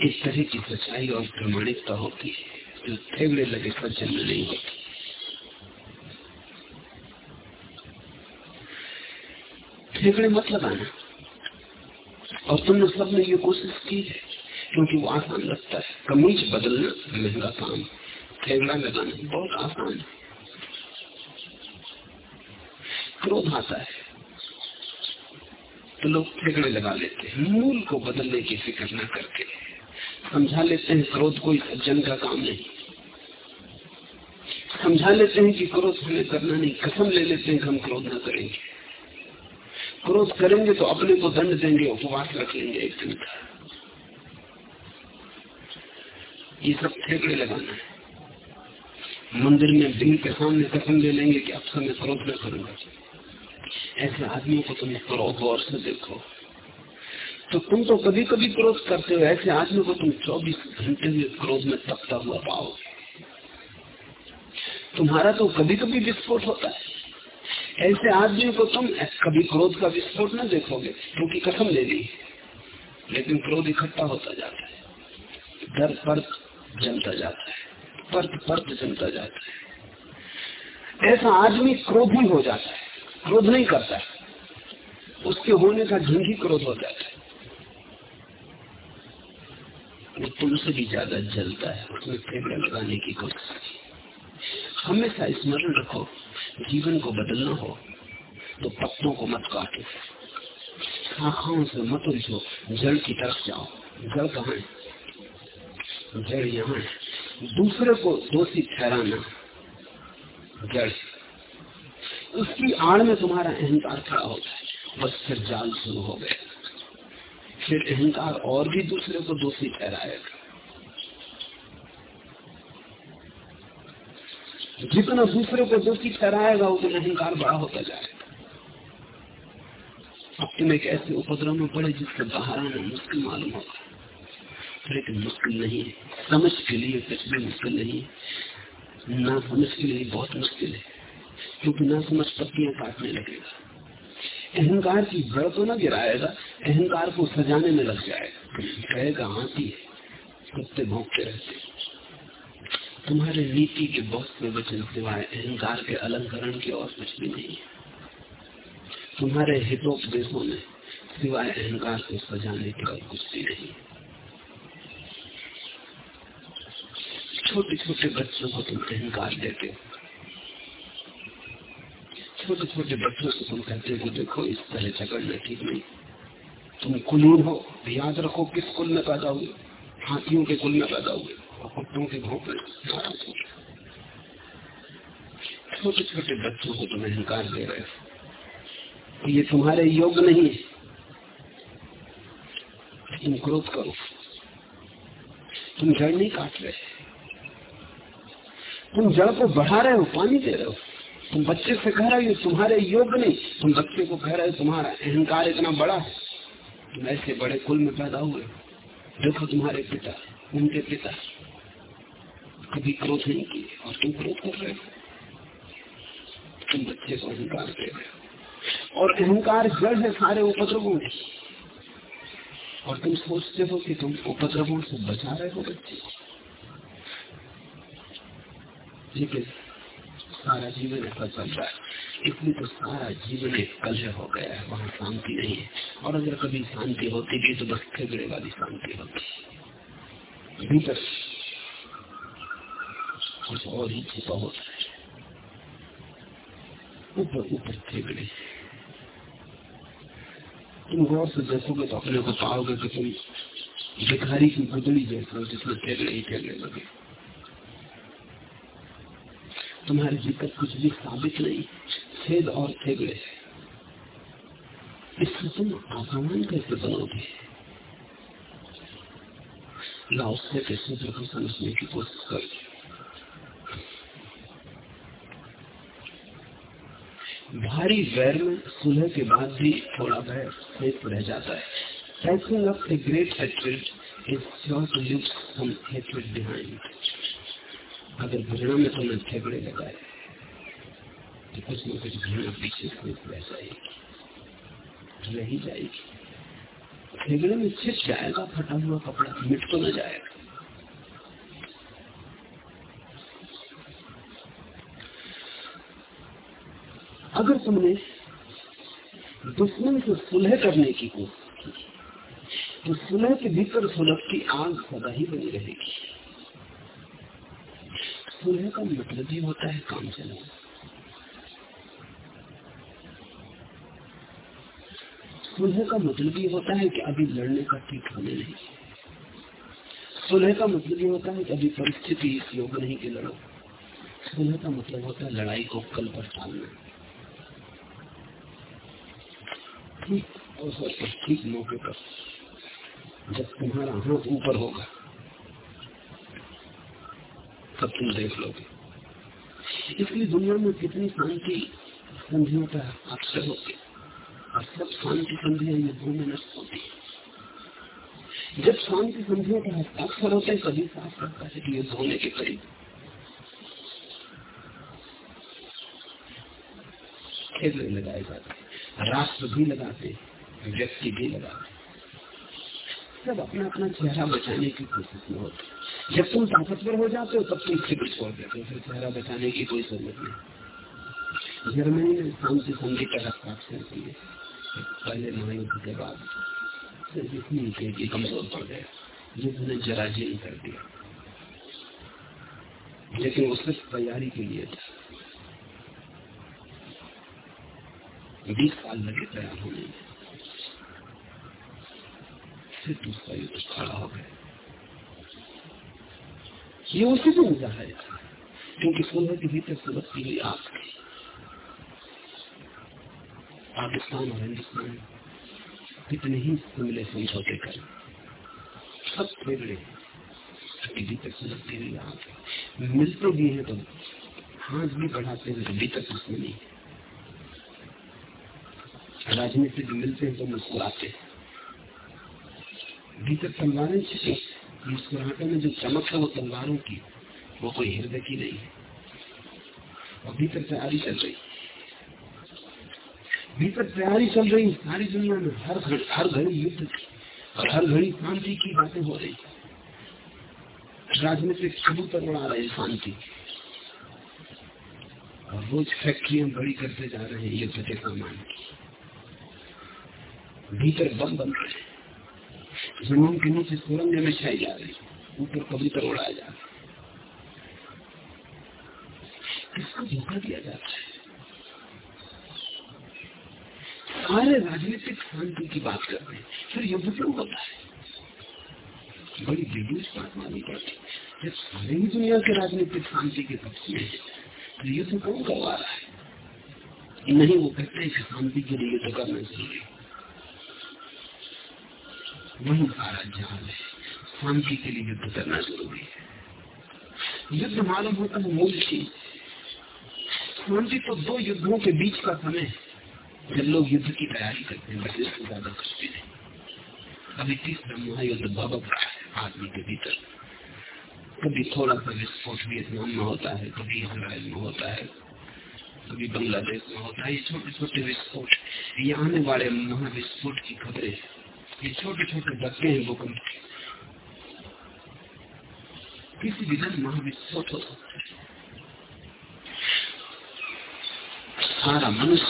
इस तरह की सच्चाई और प्रमाणिकता होती है जो थेगड़े लगे सज्जन में नहीं होती। थेगड़े मत लगाना। और तुमने सबने ये कोशिश की है। क्योंकि वो आसान लगता है। कमीज बदलना महँगा काम थेगड़ा लगाना बहुत आसान है। क्रोध आता है। तो लोग ठेगड़े लगा लेते हैं। मूल को बदलने की फ़िक्र न करके। समझा लेते हैं क्रोध कोई सज्जन का काम नहीं। समझा लेते हैं कि क्रोध हमें करना नहीं। कसम ले लेते हैं कि हम क्रोध न करेंगे। क्रोध करेंगे तो अपने को दंड देंगे, उपवास रख लेंगे एक दिन का। ये सब ठेकड़े लगाना है मंदिर में भीड़ के सामने कसम ले लेंगे कि अब से मैं क्रोध न करूँगा। ऐसे आदमियों को तुम करो गौर से देखो। तो तुम तो कभी कभी क्रोध करते हो, ऐसे आदमी को तुम 24 घंटे में क्रोध में तपता हुआ पाओगे तुम्हारा तो कभी कभी विस्फोट होता है। ऐसे आदमी को तुम कभी क्रोध का विस्फोट न देखोगे, क्योंकि कसम ले ली लेकिन क्रोध इकट्ठा होता जाता है। दर पर जमता जाता है परत परत जमता जाता है। ऐसा आदमी क्रोधी हो जाता है, क्रोध नहीं करता है। उसके होने का ढंग ही क्रोध हो जाता है। वो तुमसे भी ज़्यादा जलता है, उसमें फेफड़ा लगाने की कोशिश हमेशा स्मरण रखो, जीवन को बदलना हो तो पत्तों को मत काटो। शाखाओं से मत उलझो जड़ की तरफ़ जाओ। जड़ कहा है? जड़ यहाँ दूसरे को दोषी ठहराना। जड़ उसकी आड़ में तुम्हारा अहंकार खड़ा होता है बस फिर जाल शुरू हो गया। फिर अहंकार और भी दूसरे को दोषी ठहराएगा। जितना दूसरे को दोषी ठहराएगा, उतना अहंकार बड़ा होता जाएगा। अब तुम एक ऐसे उपद्रव में पड़े जिससे बाहर आना मुश्किल मालूम होगा। लेकिन मुश्किल नहीं है। समझ के लिए कुछ भी मुश्किल नहीं है। ना समझ के लिए बहुत मुश्किल है, क्योंकि ना समझ पत्तियाँ काटने लगेगा। अहंकार की जड़ तो ना गिराएगा, अहंकार को सजाने में लग जाएगा। कहेगा हाथी है कुत्ते भोंकते रहते तुम्हारे नीति के बहुत से वचन सिवाय अहंकार के अलंकरण की और कुछ भी नहीं है। तुम्हारे हितोपदेशों में सिवाय अहंकार को सजाने के और कुछ भी नहीं छोटे छोटे बच्चों को तुम अहंकार देते हो? छोटे छोटे बच्चों से तुम कहते हो देखो, इस तरह झगड़ना ठीक नहीं। तुम कुलीन हो? याद रखो, किस कुल में पैदा हुए? हाथियों के कुल में पैदा हुए और कुत्तों के में छोटे छोटे बच्चों को तुम अहंकार दे रहे हो। ये तुम्हारे योग्य नहीं है। तुम क्रोध करो। तुम जड़ नहीं काट रहे। तुम जड़ को बढ़ा रहे हो, पानी दे रहे हो। तुम बच्चे से कह रहे हो तुम्हारे योग्य नहीं। तुम बच्चे को कह रहे हो, तुम्हारा अहंकार इतना बड़ा है। तुम ऐसे बड़े कुल में पैदा हुए देखो तुम्हारे पिता, उनके पिता। कभी क्रोध नहीं किए और तुम क्रोध कर रहे हो? तुम बच्चे को अहंकार दे रहे हो। और अहंकार जड़ है सारे उपद्रवों की और तुम सोचते हो कि तुम उपद्रवों से बचा रहे हो बच्चे। लेकिन सारा जीवन ऐसा चल रहा है। इसलिए तो सारा जीवन एक कलह हो गया है। वहाँ शांति नहीं है। और अगर कभी शांति होती भी तो बस ठेगड़े वाली शांति होती। भीतर कुछ और ही छिपा होता है। ऊपर ऊपर ठेगड़े तुम गौर से देखोगे तो अपने को पाओगे कि तुम भिखारी की गुदड़ी जैसे जिसमें ठेगड़े ही ठेगड़े लगे। तुम्हारे भीतर कुछ भी साबित नहीं, छेद और थेगड़े इससे तुम आसान कैसे बनोगे। लाओ से कैसे को समझने की कोशिश कर भारी वैर में सुलह के बाद भी थोड़ा भय शेष रह जाता है। Facing up a great hatred is sure to leave some hatred. अगर घृणा में तुमने झगड़े लगाए तो कुछ न कुछ घृणा पीछे रह जाएगी रह जाएगी। झगड़े में छिप जाएगा, फटा हुआ कपड़ा मिट तो न जाएगा। अगर तुमने दुश्मन से सुलह करने की कोशिश की तो सुलह के भीतर सुलभ की आग सदा ही बनी रहेगी। सुलह का मतलब ही होता है, काम चलाना सुलह का मतलब ये होता है कि अभी लड़ने का ठीक होने नहीं। सुलह का मतलब ये होता है कि अभी परिस्थिति इस योग नहीं कि लड़ो। सुलह का मतलब होता है लड़ाई को कल पर टालना। ठीक पर ठीक मौके पर। जब तुम्हारा हाथ ऊपर होगा तब तुम देख लोगे। इसलिए दुनिया में कितनी शांति संधियों का अक्सर होते और सब शांति संधियाँ युद्धों में नष्ट होती जब शांति संधियों का हस्ताक्षर होते हैं कभी साफ़ करता है कि युद्ध होने के करीब खेलने लगाए जाते राष्ट्र भी लगाते व्यक्ति भी लगाते सब अपना अपना चेहरा बचाने की कोशिश में होते जब तुम ताकतवर हो जाते हो, तब तुम फ़िक्र छोड़ देते हो, फिर चेहरा बचाने की कोई ज़रूरत नहीं। जर्मनी ने शांति संधि का हस्ताक्षर किए पहले महायुद्ध के बाद कमज़ोर पड़ गया युद्ध ने जराजीन कर दिया। लेकिन वो सिर्फ़ तैयारी के लिए था। बीस साल लगे तैयार होने में। फिर दूसरा युद्ध खड़ा हो। गया ये उसी से मिला है। क्योंकि सोलह के भीतर सुलभती हुई आग थी पाकिस्तान और हिंदुस्तान कितने ही मिले समझौते कर सब फेगड़े भीतर सुलभती हुई आग मिलते भी हैं तो हाथ भी बढ़ाते हैं तो भीतर नहीं राजनीतिक मिलते हैं तो मुस्कुराते हैं। भीतर तलवारें छिपी, मुस्कुराहटों में जो चमक है वो तलवारों की, वो कोई हृदय की नहीं है। और भीतर तैयारी चल रही। भीतर तैयारी चल रही, सारी दुनिया में हर घड़ी हर घड़ी युद्ध की और हर घड़ी शांति की बातें हो रही। राजनीतिक कबूतर उड़ा रहे शांति। और रोज फैक्ट्रियाँ बड़ी करते जा रहे हैं युद्ध के सामान की। भीतर बम बन रहे हैं। ज़मीन के नीचे सुरंग में छाई जा रही ऊपर कबूतर उड़ाया जा रहा किसको धोखा दिया जाता है? सारे राजनीतिक शांति की बात कर रहे हैं। फिर युद्ध क्यों होता है। बड़ी विलूज बात मानी पड़ती जब सारी ही दुनिया के राजनीतिक शांति के पक्ष में है तो युद्ध कौन करवा रहा है? नहीं, वो कहते हैं शांति के लिए युद्ध करना चाहिए। वही जाल है शांति के लिए युद्ध करना ज़रूरी है। युद्ध मालूम होता है मूल चीज़ शांति तो दो युद्धों के बीच का समय है। जब लोग युद्ध की तैयारी करते हैं बस इससे ज़्यादा कुछ भी नहीं अभी तीसरा महायुद्ध भबक रहा है, आदमी के भीतर। कभी थोड़ा सा विस्फोट वियतनाम में होता है, कभी इसराइल में होता है, कभी बांग्लादेश में होता है। ये छोटे छोटे विस्फोट, ये आने वाले महाविस्फोट की खबरें ये छोटे छोटे धक्के हैं भूकंप किसी भी दिन महाविस्फोट हो सकता है सारा मनुष्य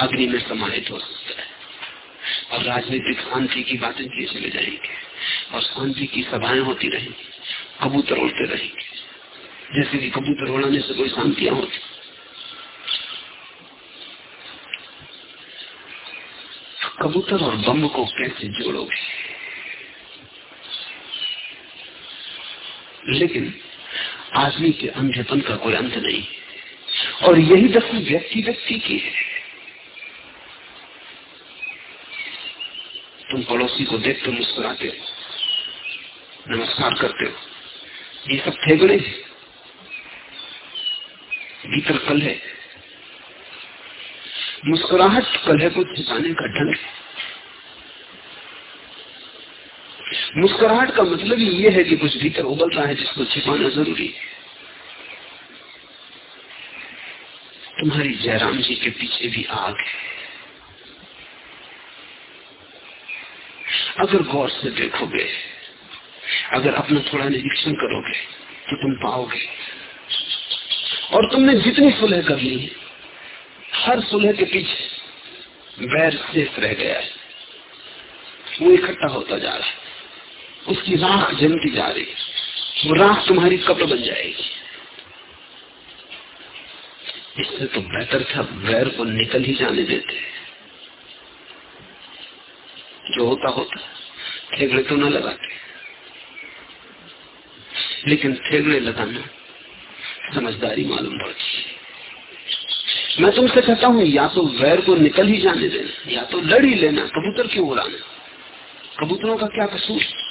अग्नि में समाहित हो सकता है और राजनीतिक शांति की बातें किए चले जाएँगे और शांति की सभाएँ होती रहेंगी कबूतर उड़ते रहेंगे जैसे कि कबूतर उड़ाने से कोई शांतियाँ होती कबूतर और बम को कैसे जोड़ोगे लेकिन आदमी के अंधेपन का कोई अंत नहीं और यही दखल व्यक्ति व्यक्ति की है तुम पड़ोसी को देख कर मुस्कुराते हो नमस्कार करते हो ये सब ठेगड़े भीतर कल है मुस्कुराहट कलह को छिपाने का ढंग है मुस्कुराहट का मतलब ही यह है कि कुछ भीतर उबल रहा है, जिसको छिपाना ज़रूरी है। तुम्हारी जयराम जी के पीछे भी आग है। अगर गौर से देखोगे, अगर अपना थोड़ा निरीक्षण करोगे तो तुम पाओगे। और तुमने जितनी सुलह कर ली है हर सुलह के पीछे वैर शेष रह गया है। वो इकट्ठा होता जा रहा है। उसकी राख जमती जा रही है। वो राख तुम्हारी कब्र बन जाएगी। इससे तो बेहतर था वैर को निकल ही जाने देते। जो होता होता। ठेगड़े तो न लगाते। लेकिन ठेगड़े लगाना समझदारी मालूम पड़ती है। मैं तुमसे कहता हूँ, या तो वैर को निकल ही जाने देना, या तो लड़ ही लेना, कबूतर क्यों उड़ाना? कबूतरों का क्या कसूर?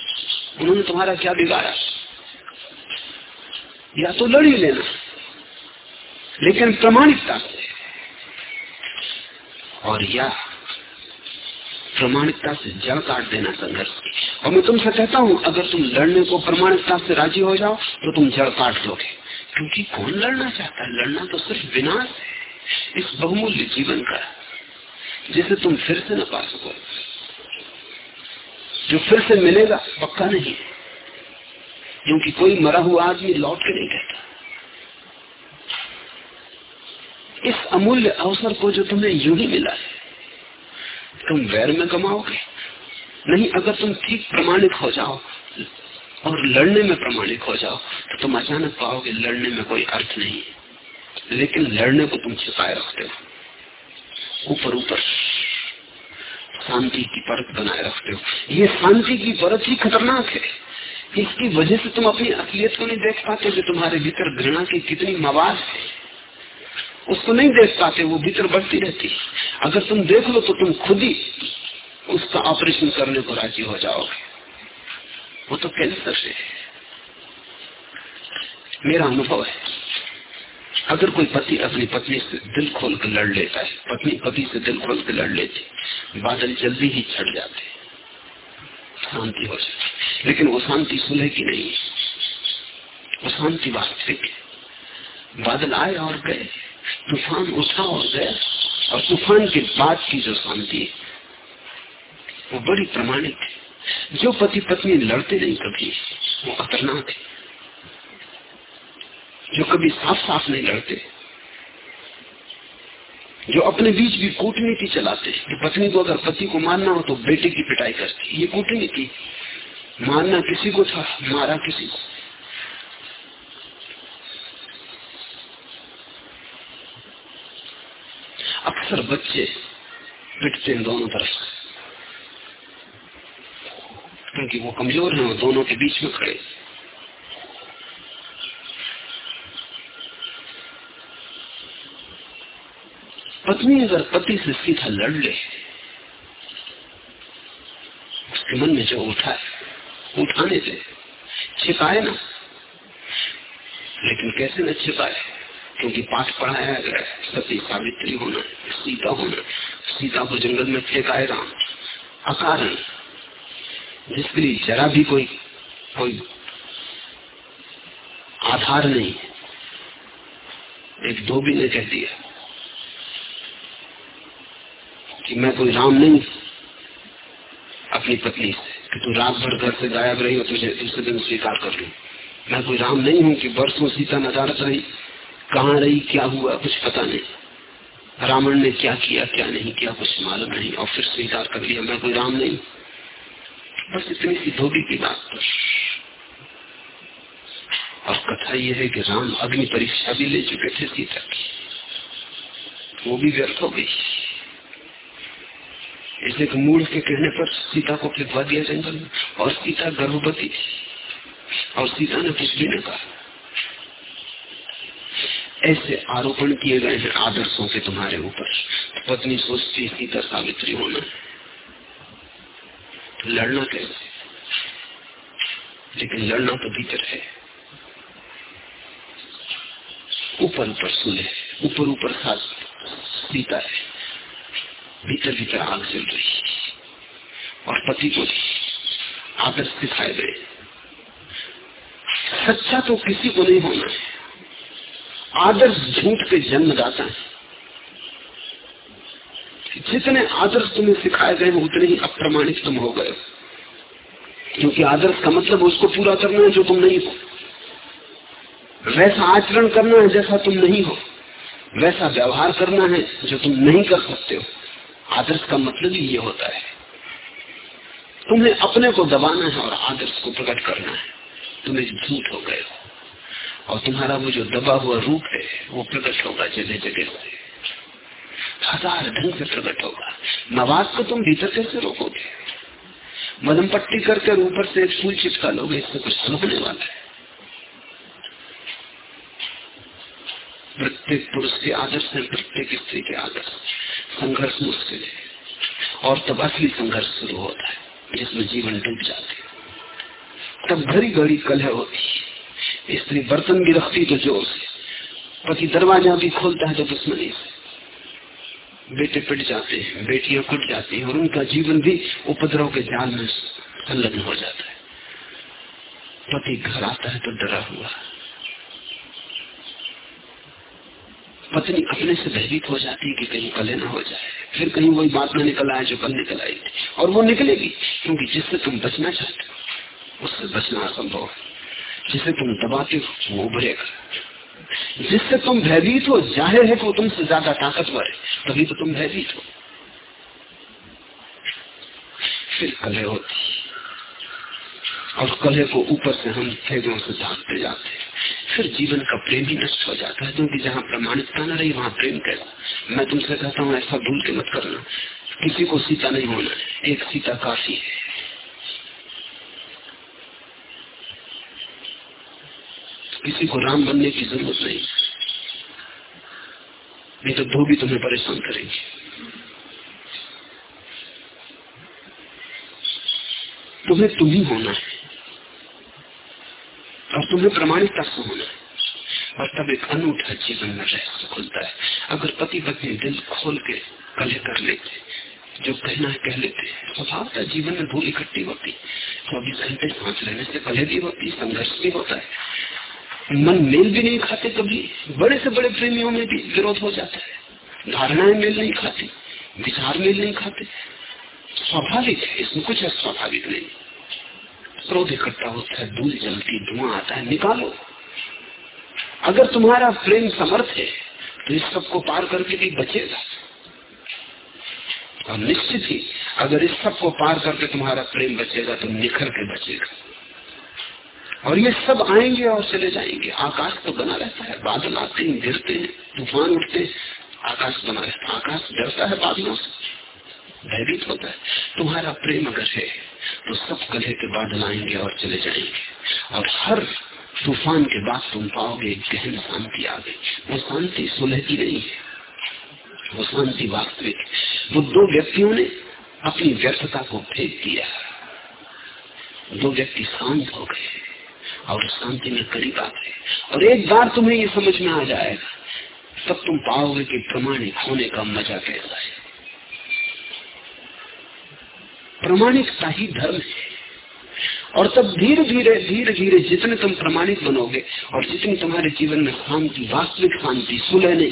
उन्होंने तुम्हारा क्या बिगाड़ा? या तो लड़ ही लेना, लेकिन प्रमाणिकता से। और या प्रमाणिकता से जड़ काट देना संघर्ष की। और मैं तुमसे कहता हूँ, अगर तुम लड़ने को प्रमाणिकता से राज़ी हो जाओ तो तुम जड़ काट दोगे। क्योंकि कौन लड़ना चाहता है? लड़ना तो सिर्फ़ विनाश है। इस बहुमूल्य जीवन का, जिसे तुम फिर से न पा सको। जो फिर से मिलेगा पक्का नहीं। क्योंकि कोई मरा हुआ आदमी लौट के नहीं कहता इस अमूल्य अवसर को जो तुम्हें यूँ ही मिला है, तुम वैर में कमाओगे। नहीं, अगर तुम ठीक प्रमाणित हो जाओ और लड़ने में प्रमाणित हो जाओ तो तुम अचानक पाओगे लड़ने में कोई अर्थ नहीं। है लेकिन लड़ने को तुम छिपाए रखते हो। ऊपर ऊपर। शांति की परत बनाए रखते हो। ये शांति की परत ही खतरनाक है। इसकी वजह से तुम अपनी असलियत को नहीं देख पाते कि तुम्हारे भीतर घृणा की कितनी मवाद है। उसको नहीं देख पाते, वो भीतर बढ़ती रहती अगर तुम देख लो तो तुम खुद ही उसका ऑपरेशन करने को राज़ी हो जाओगे। वो तो कैंसर है। मेरा अनुभव है। अगर कोई पति अपनी पत्नी से दिल खोल कर लड़ लेता है, पत्नी पति से दिल खोल कर लड़ लेती बादल जल्दी ही छट जाते शांति हो जाती लेकिन वो शांति सुलह की नहीं है। वो शांति वास्तविक है। बादल आए और गए। तूफ़ान उठा और गया। और तूफ़ान के बाद की जो शांति है, वो बड़ी प्रमाणिक है। जो पति पत्नी लड़ते नहीं कभी, वो खतरनाक है। जो कभी साफ़ साफ़ नहीं लड़ते। जो अपने बीच भी कूटनीति चलाते कि पत्नी को अगर पति को मारना हो तो बेटे की पिटाई करती ये कूटनीति। मारना किसी को था, मारा किसी को। अक्सर बच्चे पिटते हैं दोनों तरफ़ क्योंकि वो कमज़ोर हैं वो दोनों के बीच में खड़े। पत्नी अगर पति से सीधा लड़ ले, उसके मन में जो उठा उठाने दे छिपाए ना। लेकिन कैसे न छिपाए? क्योंकि पाठ पढ़ाया गया सती सावित्री होना सीता होना सीता को जंगल में फेंकाए राम। अकारण जिसके लिए जरा भी कोई कोई आधार नहीं एक धोबी ने कह दिया कि मैं कोई राम नहीं अपनी पत्नी से, कि तू रात भर घर से गायब रही हो, तुझे दूसरे दिन स्वीकार कर लू। मैं कोई राम नहीं हूँ कि वर्षों सीता नजारत रही, कहाँ रही, क्या हुआ, कुछ पता नहीं। रावण ने क्या किया, क्या नहीं किया, कुछ मालूम नहीं, और फिर स्वीकार कर लिया। मैं कोई राम नहीं बस इतनी सी धोबी की बात पर। और कथा यह है कि राम अग्नि परीक्षा भी ले चुके थे सीता की। वो भी व्यर्थ हो गई। इसलिए कि मूल के कहने पर सीता को फिरवा दिया जंगल में और सीता गर्भवती। और सीता ने कुछ भी नहीं कहा। ऐसे आरोपण किए गए हैं आदर्शों के तुम्हारे ऊपर। पत्नी सोचती सीता सावित्री होना। लड़ना कैसे? लेकिन लड़ना तो भीतर है। ऊपर ऊपर सुने, ऊपर ऊपर सीता है। भीतर भीतर आग चल रही और पति को भी आदर्श सिखाए गए सच्चा तो किसी को नहीं होना है आदर्श झूठ के जन्मदाता है जितने आदर्श तुम्हें सिखाए गए उतने ही अप्रमाणित तुम हो गए। क्योंकि आदर्श का मतलब उसको पूरा करना है जो तुम नहीं हो। वैसा आचरण करना है जैसा तुम नहीं हो। वैसा व्यवहार करना है जो तुम नहीं कर सकते हो। आदर्श का मतलब ही ये होता है। तुम्हें अपने को दबाना है और आदर्श को प्रकट करना है। तुम एक झूठ हो गए हो। और तुम्हारा वो जो दबा हुआ रूप है, वो प्रकट होगा जगह जगह से। हज़ार ढंग से प्रकट होगा। नवाज़ को तुम भीतर कैसे रोकोगे? मदम पट्टी करके ऊपर से एक फूल चिपका लोगे इससे कुछ होने वाला है। प्रत्येक पुरुष के आदर्श है, प्रत्येक स्त्री के आदर्श संघर्ष मुश्किल है। और तब असली संघर्ष शुरू होता है, जिसमें जीवन डूब जाते तब घड़ी घड़ी कलह होती है। स्त्री बर्तन भी रखती तो ज़ोर से पति दरवाज़ा भी खोलता है तो दुश्मनी से बेटे पिट जाते हैं, बेटियाँ कुट जाती हैं और उनका जीवन भी उपद्रव के जाल में संलग्न हो जाता है। पति घर आता है तो डरा हुआ पत्नी अपने से भयभीत हो जाती है कि कहीं कले ना हो जाए। फिर कहीं वही बात ना निकल आए जो कल निकल आई थी। और वो निकलेगी, क्योंकि जिससे तुम बचना चाहते हो, उससे बचना असंभव है। जिसे तुम दबाते हो, वो उभरेगा जिससे तुम भयभीत हो, ज़ाहिर है कि वो तुमसे ज़्यादा ताकतवर है, तभी तो तुम भयभीत हो। फिर कले होती। और कलह को ऊपर से हम फेगों से झांकते जाते हैं। फिर जीवन का प्रेम ही नष्ट हो जाता है, क्योंकि जहाँ प्रमाणिकता न रही, वहाँ प्रेम कैसा मैं तुमसे कहता हूँ, ऐसा भूल के मत करना। किसी को सीता नहीं होना, एक सीता काफ़ी है। किसी को राम बनने की ज़रूरत नहीं। नहीं तो धोबी तुम्हें परेशान करेंगे। तुम्हें तुम ही होना है। और तुम्हें प्रमाणिकता से होना। है और तब एक अनूठा जीवन में रहस्य खुलता है। अगर पति पत्नी दिल खोल के कले कर लेते, जो कहना है कह लेते। स्वभाव का जीवन में भूल इकट्ठी होती। चौबीस घंटे सांस लेने से कलह भी होती, संघर्ष भी होता है। मन मेल भी नहीं खाते, कभी बड़े से बड़े प्रेमियों में भी विरोध हो जाता है। धारणाएँ मेल नहीं खाती, विचार मेल नहीं खाते। स्वाभाविक है, इसमें कुछ अस्वाभाविक नहीं। क्रोध इकट्ठा होता है, धूल जलती धुआँ आता है, निकालो। अगर तुम्हारा प्रेम समर्थ है तो इस सबको पार करके भी बचेगा। और निश्चित ही, अगर इस सबको पार करके तुम्हारा प्रेम बचेगा तो निखर के बचेगा। और ये सब आएँगे और चले जाएँगे। आकाश तो बना रहता है, बादल आते हैं, गिरते हैं, तूफ़ान उठते हैं, आकाश बना रहता है। आकाश डरता है बादलों से। भयभीत होता है। तुम्हारा प्रेम अगर है तो सब कलह के बादल आएँगे और चले जाएँगे। और हर तूफ़ान के बाद तुम पाओगे गहन शांति आ गई। वो शांति सुलह की नहीं है। वो शांति वास्तविक वो दो व्यक्तियों ने अपनी व्यर्थता को फेंक दिया दो व्यक्ति शांत हो गए और शांति में करीब आ गए। और एक बार तुम्हें ये समझ में आ जाएगा, तब तुम पाओगे कि प्रमाणिक होने का मज़ा कैसा है। प्रमाणिकता ही धर्म है। और तब धीरे धीरे धीरे धीरे जितने तुम प्रमाणिक बनोगे और जितनी तुम्हारे जीवन में शांति, वास्तविक शांति, सुलह नहीं,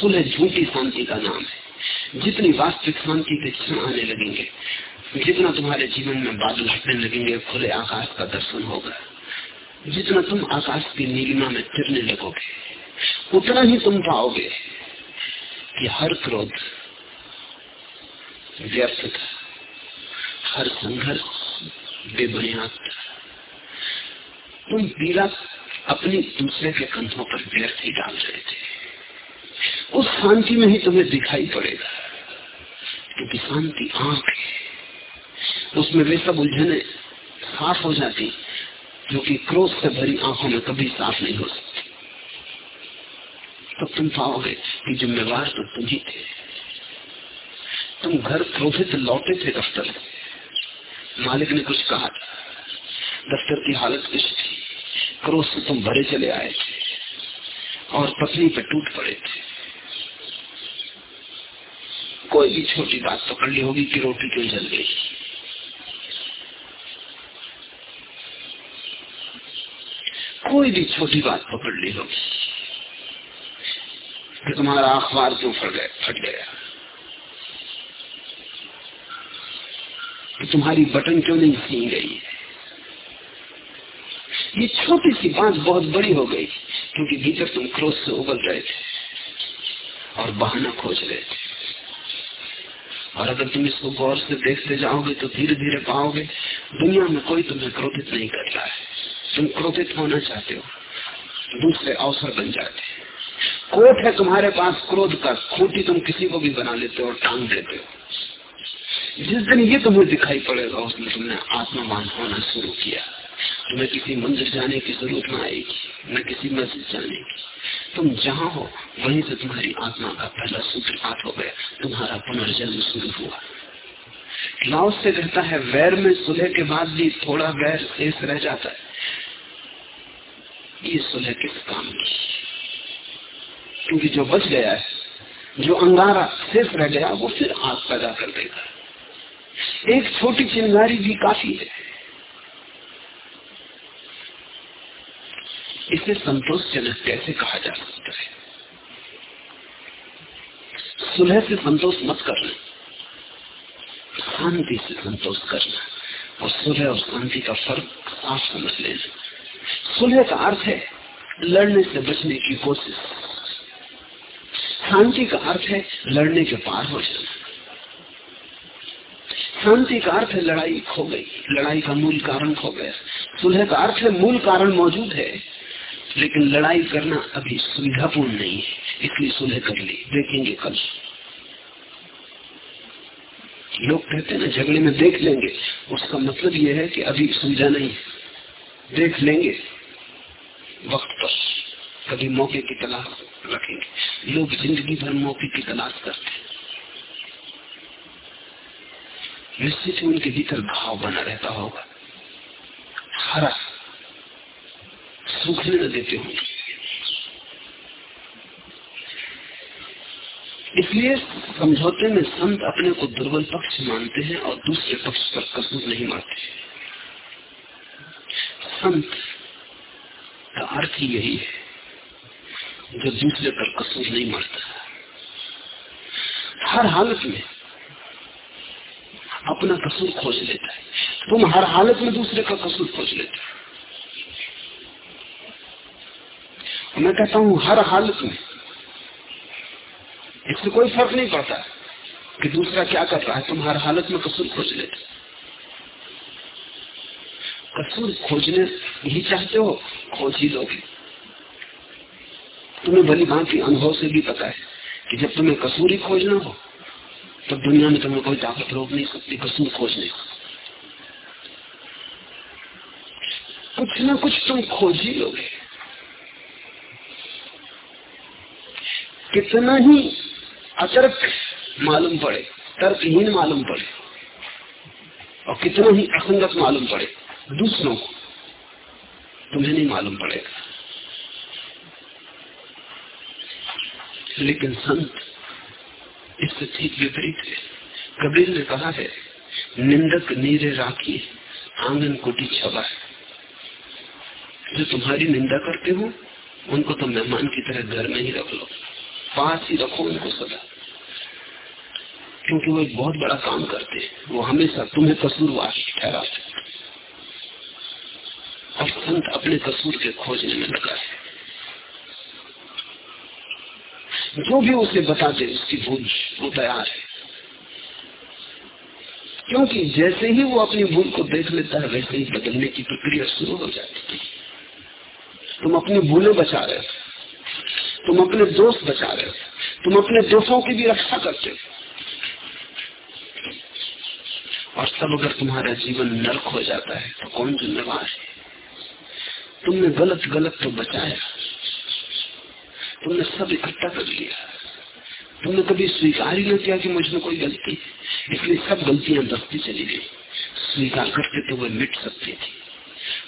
सुलह झूठी शांति का नाम है। जितनी वास्तविक शांति के क्षण आने लगेंगे, जितना तुम्हारे जीवन में बादल हटने लगेंगे, खुले आकाश का दर्शन होगा। जितना तुम आकाश की नीलिमा में तिरने लगोगे, उतना ही तुम पाओगे कि हर क्रोध व्यर्थ था। हर संघर्ष बेबुनियाद तुम पीड़ा अपनी दूसरे के कंधों पर व्यर्थ ही डाल रहे थे। उस शांति में ही तुम्हें दिखाई पड़ेगा, क्योंकि शांति आँख है। उसमें वे सब उलझने साफ़ हो जाती, जो कि क्रोध से भरी आँखों में कभी साफ़ नहीं हो सकती। तब तुम पाओगे कि जिम्मेवार तो तुम ही थे। तुम घर क्रोधित लौटे थे दफ्तर से। मालिक ने कुछ कहा दफ्तर की हालत कुछ थी। क्रोध से तुम भरे चले आए थे और पत्नी पे टूट पड़े थे। कोई भी छोटी बात पकड़ ली होगी कि रोटी क्यों जल गई। कोई भी छोटी बात पकड़ ली होगी। कि तुम्हारा अखबार क्यों फट फट गया? कि तुम्हारी बटन क्यों नहीं सी गई? ये छोटी सी बात बहुत बड़ी हो गई, क्योंकि भीतर तुम क्रोध से उबल रहे थे और बहाना खोज रहे थे। और अगर तुम इसको गौर से देखते जाओगे तो धीरे धीरे पाओगे, दुनिया में कोई तुम्हें क्रोधित नहीं कर रहा है। तुम क्रोधित होना चाहते हो, दूसरे अवसर बन जाते कोट है तुम्हारे पास क्रोध का, खोटी तुम किसी को भी बना लेते हो और टांग देते हो। जिस दिन ये तुम्हें दिखाई पड़ेगा, उस दिन तुमने आत्मवान होना शुरू किया। तुम्हें किसी मंदिर जाने की ज़रूरत न आएगी न किसी मस्जिद जाने की। तुम जहाँ हो, वहीं से तुम्हारी आत्मा का पहला सूत्रपात हो गया, तुम्हारा पुनर्जन्म शुरू हुआ। लाओस से कहता है, वैर में सुलह के बाद भी थोड़ा वैर शेष रह जाता है। ये सुलह किस काम की? क्योंकि जो बच गया है, जो अंगारा शेष रह गया, वो फिर आग पैदा कर देगा। एक छोटी चिंगारी भी काफ़ी है। इसे संतोषजनक कैसे कहा जा सकता है? सुलह से संतोष मत करना। शांति से संतोष करना। और सुलह और शांति का फ़र्क साफ़ समझ लेना। सुलह का अर्थ है लड़ने से बचने की कोशिश। शांति का अर्थ है लड़ने के पार हो जाना। शांति का अर्थ है लड़ाई खो गई। लड़ाई का मूल कारण खो गया। सुलह का अर्थ है मूल कारण मौजूद है, लेकिन लड़ाई करना अभी सुविधापूर्ण नहीं है। इसलिए सुलह कर ली। देखेंगे कल। लोग कहते हैं ना, झगड़े में देख लेंगे। उसका मतलब यह है कि अभी सुविधा नहीं है। देख लेंगे वक्त पर। कभी मौके की तलाश रखेंगे। लोग ज़िंदगी भर मौके की तलाश करते निश्चित ही उनके भीतर भाव बना रहता होगा। हरा सूखने न देते होंगे। इसलिए समझौते में संत अपने को दुर्बल पक्ष मानते हैं और दूसरे पक्ष पर कसूर नहीं मानते। संत का अर्थ ही यही है, जो दूसरे पर कसूर नहीं मरता हर हालत में अपना कसूर खोज लेता है। तुम हर हालत में दूसरे का कसूर खोज लेते हो। मैं कहता हूँ, हर हालत में इससे कोई फ़र्क नहीं पड़ता कि दूसरा क्या कर रहा है। तुम हर हालत में कसूर खोज लेते कसूर खोजने ही चाहते हो, खोज ही लोगे। तुम्हें भली भांति अनुभव से भी पता है कि जब तुम्हें कसूर ही खोजना हो तो दुनिया में तुम्हें कोई ताकत रोक नहीं सकती कसूर खोजने कुछ ना कुछ तुम खोज ही लोगे। कितना ही अतर्क मालूम पड़े, तर्कहीन मालूम पड़े, और कितना ही असंगत मालूम पड़े, दूसरों को तुम्हें नहीं मालूम पड़ेगा। लेकिन संत इससे ठीक विपरीत है। कबीर ने कहा है, निंदक नीरे राखी, आँगन कोटी छबा है। जो तुम्हारी निंदा करते हो, उनको तो मेहमान की तरह घर में ही रख लो। पास ही रखो उनको सदा। क्योंकि वो एक बहुत बड़ा काम करते हैं। वो हमेशा तुम्हें कसूरवार ठहराते और संत अपने कसूर के खोजने में लगा है। जो भी उसे बता दे उसकी भूल, वो तैयार है। क्योंकि जैसे ही वो अपनी भूल को देख लेता है, वैसे ही बदलने की प्रक्रिया शुरू हो जाती है। तुम अपनी भूलें बचा रहे हो। तुम अपने दोस्त बचा रहे हो। तुम अपने दोषों की भी रक्षा करते हो। और तब अगर तुम्हारा जीवन नर्क हो जाता है तो कौन जिम्मेवार है? तुमने गलत गलत तो बचाया। तुमने सब इकट्ठा कर लिया। तुमने कभी स्वीकार ही नहीं किया कि मुझमें कोई गलती इसलिए सब गलतियाँ दसती चली गई। स्वीकार करते तो वे मिट सकती थी।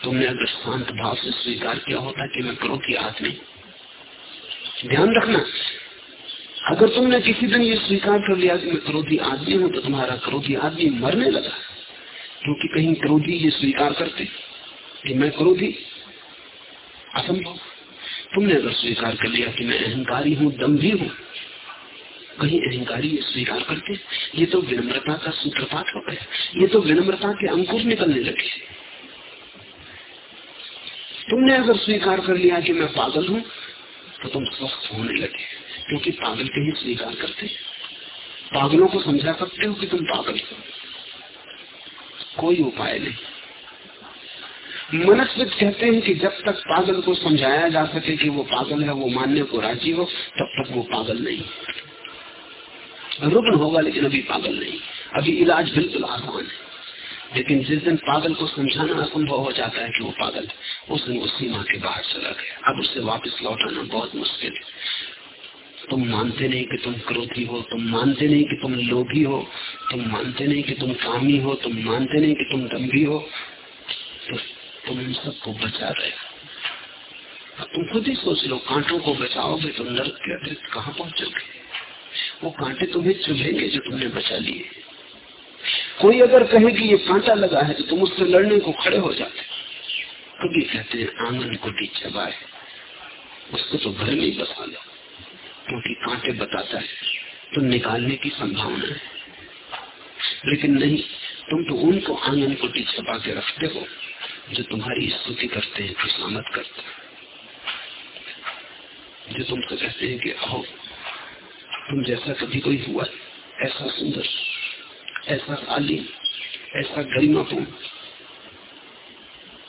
तुमने अगर शांत भाव से स्वीकार किया होता कि मैं क्रोधी आदमी ध्यान रखना, अगर तुमने किसी दिन ये स्वीकार कर लिया कि मैं क्रोधी आदमी हूँ तो तुम्हारा क्रोधी आदमी मरने लगा। क्योंकि कहीं क्रोधी ये स्वीकार करते कि मैं क्रोधी, असंभव। तुमने अगर स्वीकार कर लिया कि मैं अहंकारी हूँ, दम्भी हूँ, कहीं अहंकारी स्वीकार करते ये तो विनम्रता का सूत्रपात हो गया। ये तो विनम्रता के अंकुर निकलने लगे। तुमने अगर स्वीकार कर लिया कि मैं पागल हूँ तो तुम स्वस्थ होने लगे, क्योंकि पागल के ही स्वीकार करते पागलों को समझा सकते हो कि तुम पागल हो। कोई उपाय नहीं। मनस्वित कहते हैं कि जब तक पागल को समझाया जा सके कि वो पागल है, वो मानने को राज़ी हो, तब तक वो पागल नहीं। रुग्ण होगा, लेकिन अभी पागल नहीं। अभी इलाज बिल्कुल आसान है। लेकिन जिस दिन पागल को समझाना असंभव हो जाता है कि वो पागल उस दिन वो सीमा के बाहर चला गया। अब उससे वापस लौटाना बहुत मुश्किल है। तुम मानते नहीं कि तुम क्रोधी हो, तुम मानते नहीं कि तुम लोभी हो, तुम मानते नहीं कि तुम कामी हो, तुम मानते नहीं कि तुम दम्भी हो तो तुम इन सबको बचा रहे तुम खुद ही सोच लो, कांटों को बचाओगे तो नर्क के अतिरिक्त कहाँ पहुंचोगे? वो कांटे तुम्हें चुभेंगे जो तुमने बचा लिए। कोई अगर कहे कि ये कांटा लगा है तो तुम उससे लड़ने को खड़े हो जाते। कभी कहते हैं, आँगन को टी चबाए उसको तो घर में बसा लो। क्योंकि कांटे बताता है तो निकालने की संभावना है। लेकिन नहीं, तुम तो उनको आँगन को टी छपा के रखते हो। जो तुम्हारी स्तुति करते हैं खुशामत करते। हैं जो तुमसे कहते हैं कि, आओ, तुम जैसा कभी कोई हुआ, ऐसा सुंदर, ऐसा शालीन ऐसा गरिमापूर्ण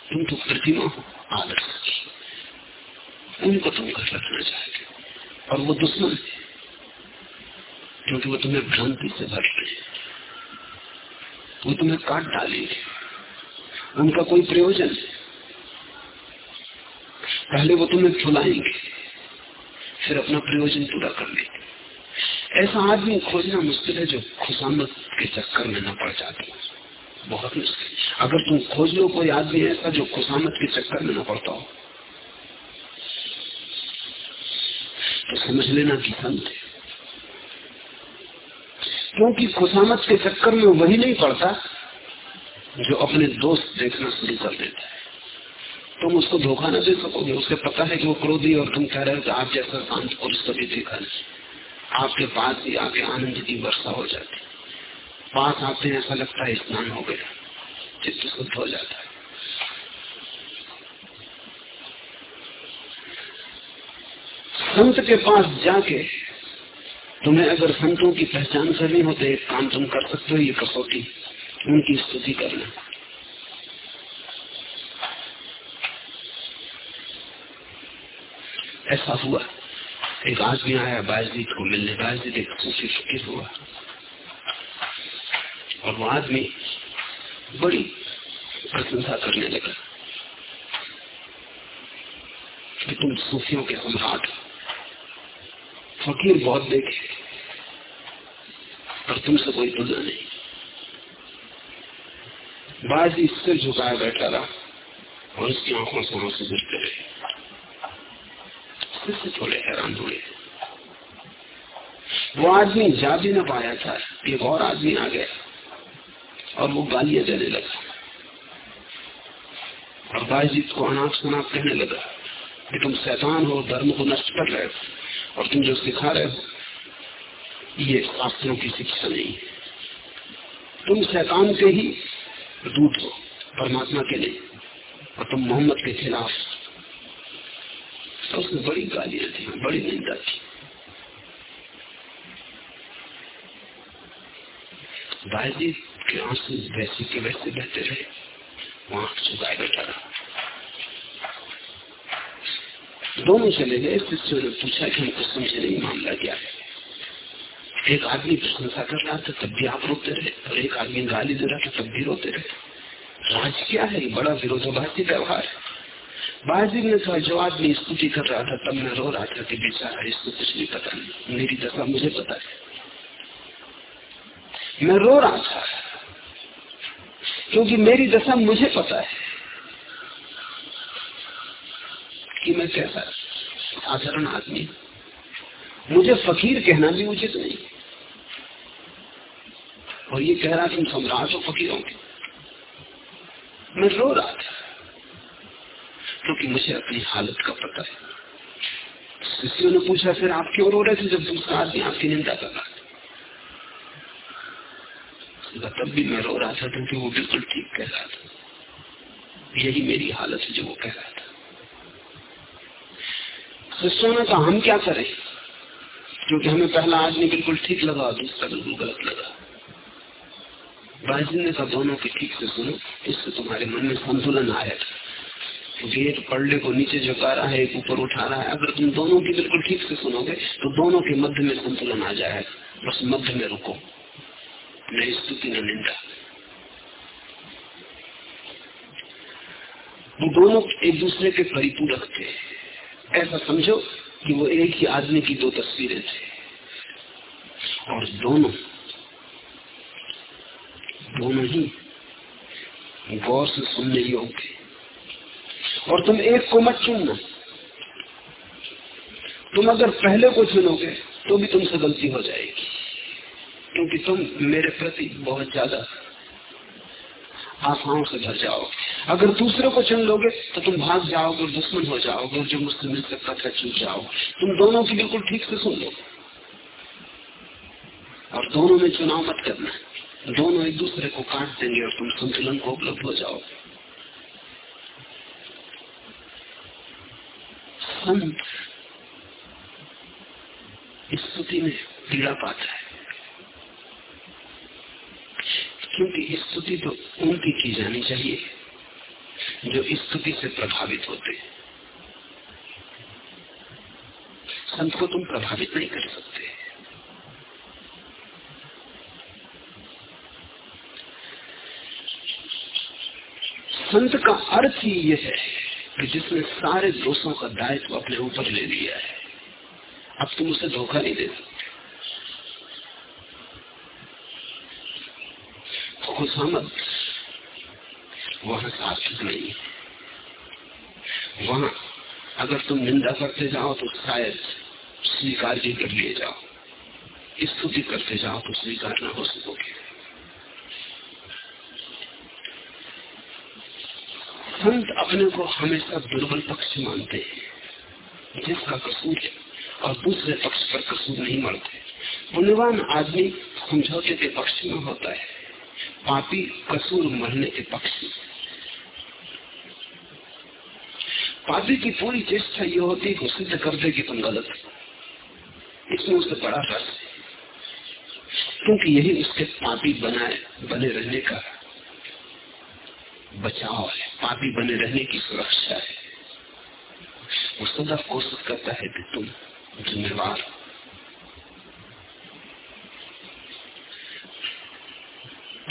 तुम तो प्रतिमा हो, आदर्श। उनको तुम घर रखना चाहते और वो दुश्मन है, क्योंकि वो तुम्हें भ्रांति से भर रहे हैं। वो तुम्हें काट डालेंगे। उनका कोई प्रयोजन? पहले वो तुम्हें फुलाएँगे फिर अपना प्रयोजन पूरा कर लेंगे। ऐसा आदमी खोजना मुश्किल है जो खुशामत के चक्कर में न पड़ जाता बहुत मुश्किल। अगर तुम खोज लो कोई आदमी ऐसा जो खुशामत के चक्कर में न पड़ता हो। तो समझ लेना कि संत है। क्योंकि खुशामत के चक्कर में वही नहीं पड़ता जो अपने दोस्त देखना शुरू कर देता है। तुम उसको धोखा न दे सकोगे उसे पता है कि वो क्रोधी और तुम कह रहे हो कि आप जैसा शांत पुरुष कभी देखा नहीं। आपके पास ही आके आनंद की वर्षा हो जाती। पास आते हैं, ऐसा लगता है स्नान हो गया, चित्त शुद्ध हो जाता है। संत के पास जाके तुम्हें अगर संतों की पहचान करनी हो तो एक काम तुम कर सकते हो, ये कसौटी। उनकी स्तुति करना ऐसा हुआ। एक आदमी आया बायजीत को मिलने। बायजीत एक सूफी फकीर हुआ? और वो आदमी बड़ी प्रशंसा करने लगा कि तुम सूफियों के सम्राट फकीर बहुत देखे, पर तुमसे कोई तुलना नहीं। बाजी सिर झुकाया बैठा रहा और उसकी आँखों से आँसू गिरते रहे से थोड़े हैरान हुए वो आदमी जा भी ना पाया था एक और आदमी आ गया और वो गालियाँ देने लगा और बाजीत को अनाप शनाप कहने लगा कि तुम शैतान हो धर्म को नष्ट कर रहे हो और तुम जो सिखा रहे हो ये शास्त्रों की शिक्षा नहीं है तुम शैतान के ही दूत हो परमात्मा के लिए और तुम मोहम्मद के खिलाफ। तो उसमें बड़ी गालियाँ थी, बड़ी निंदा थी। भाईजी के आँसू वैसे के वैसे बहते रहे, वहाँ चुकाए बैठा रहा। दोनों चले गए शिष्यों ने पूछा कि हमको समझे नहीं मामला क्या है? एक आदमी प्रशंसा कर रहा था तब भी आप रोते रहे। और एक आदमी गाली दे रहा था तब भी रोते रहे। राज क्या है? बड़ा विरोधाभासी व्यवहार है। बाजी ने कहा जो आदमी स्तुति कर रहा था, तब मैं रो रहा था कि बेचारा इसको कुछ नहीं पता नहीं। मेरी दशा मुझे पता है। मैं रो रहा था, क्योंकि मेरी दशा मुझे पता है कि मैं कैसा साधारण आदमी मुझे फकीर कहना भी उचित नहीं। और ये कह रहा तुम सम्राट हो फकीरों के मैं रो रहा था, क्योंकि मुझे अपनी हालत का पता है। शिष्यों ने पूछा, फिर आप क्यों रो रहे थे जब दूसरा आदमी आपकी निंदा कर रहा था? तब भी मैं रो रहा था, क्योंकि वो बिल्कुल ठीक कह रहा था। यही मेरी हालत है जो वो कह रहा था। शिष्यों ने कहा, हम क्या करें? क्योंकि हमें पहला आदमी बिल्कुल ठीक लगा दूसरा बिल्कुल गलत लगा। बाजी ने कहा, दोनों के ठीक से सुनो, इससे तुम्हारे मन में संतुलन आएगा क्योंकि एक पड़े को नीचे झुका रहा है, एक ऊपर उठा रहा है। अगर तुम दोनों की बिल्कुल ठीक से सुनोगे तो दोनों के मध्य में संतुलन आ जाएगा बस मध्य में रुको। न स्तुति न निंदा वो दोनों एक दूसरे के परिपूरक थे। ऐसा समझो कि वो एक ही आदमी की दो तस्वीरें थे। और दोनों दोनों ही गौर से सुनने योग्य। और तुम एक को मत चुनना। तुम अगर पहले को चुनोगे तो भी तुमसे गलती हो जाएगी। क्योंकि तुम मेरे प्रति बहुत ज़्यादा आशाओं से भर जाओगे। अगर दूसरे को चुन लोगे तो तुम भाग जाओगे और दुश्मन हो जाओगे और जो मुझसे मिल सकता चुन जाओगे। तुम दोनों की बिल्कुल ठीक से सुन लो। और दोनों में चुनाव मत करना। दोनों एक दूसरे को काट देंगे और तुम संतुलन को उपलब्ध हो जाओ। संत स्तुति में पीड़ा पाता है। क्योंकि स्तुति तो उनकी की जानी चाहिए, जो स्तुति से प्रभावित होते हैं। संत को तुम प्रभावित नहीं कर सकते। संत का अर्थ ही यह है कि जिसने सारे दोषों का दायित्व अपने ऊपर ले लिया है, अब तुम उसे धोखा नहीं दे सकते। खुशामद, वहाँ सार्थक नहीं वहाँ अगर तुम निंदा करते जाओ तो शायद स्वीकार भी कर लिए जाओ। स्तुति करते जाओ तो स्वीकार न हो सकोगे। संत अपने को हमेशा दुर्बल पक्ष मानते हैं। जिसका कसूर है और दूसरे पक्ष पर कसूर नहीं मरते पुण्यवान आदमी समझौते के पक्ष में होता है। पापी कसूर मरने के पक्ष में। पापी की पूरी चेष्टा ये होती है सिद्ध कर दे कि तुम गलत इसमें उसे बड़ा रस क्योंकि यही उसके पापी बनाए, बने रहने का बचाव है, पापी बने रहने की सुरक्षा है। वो सदा कोशिश करता है कि तुम जिम्मेवार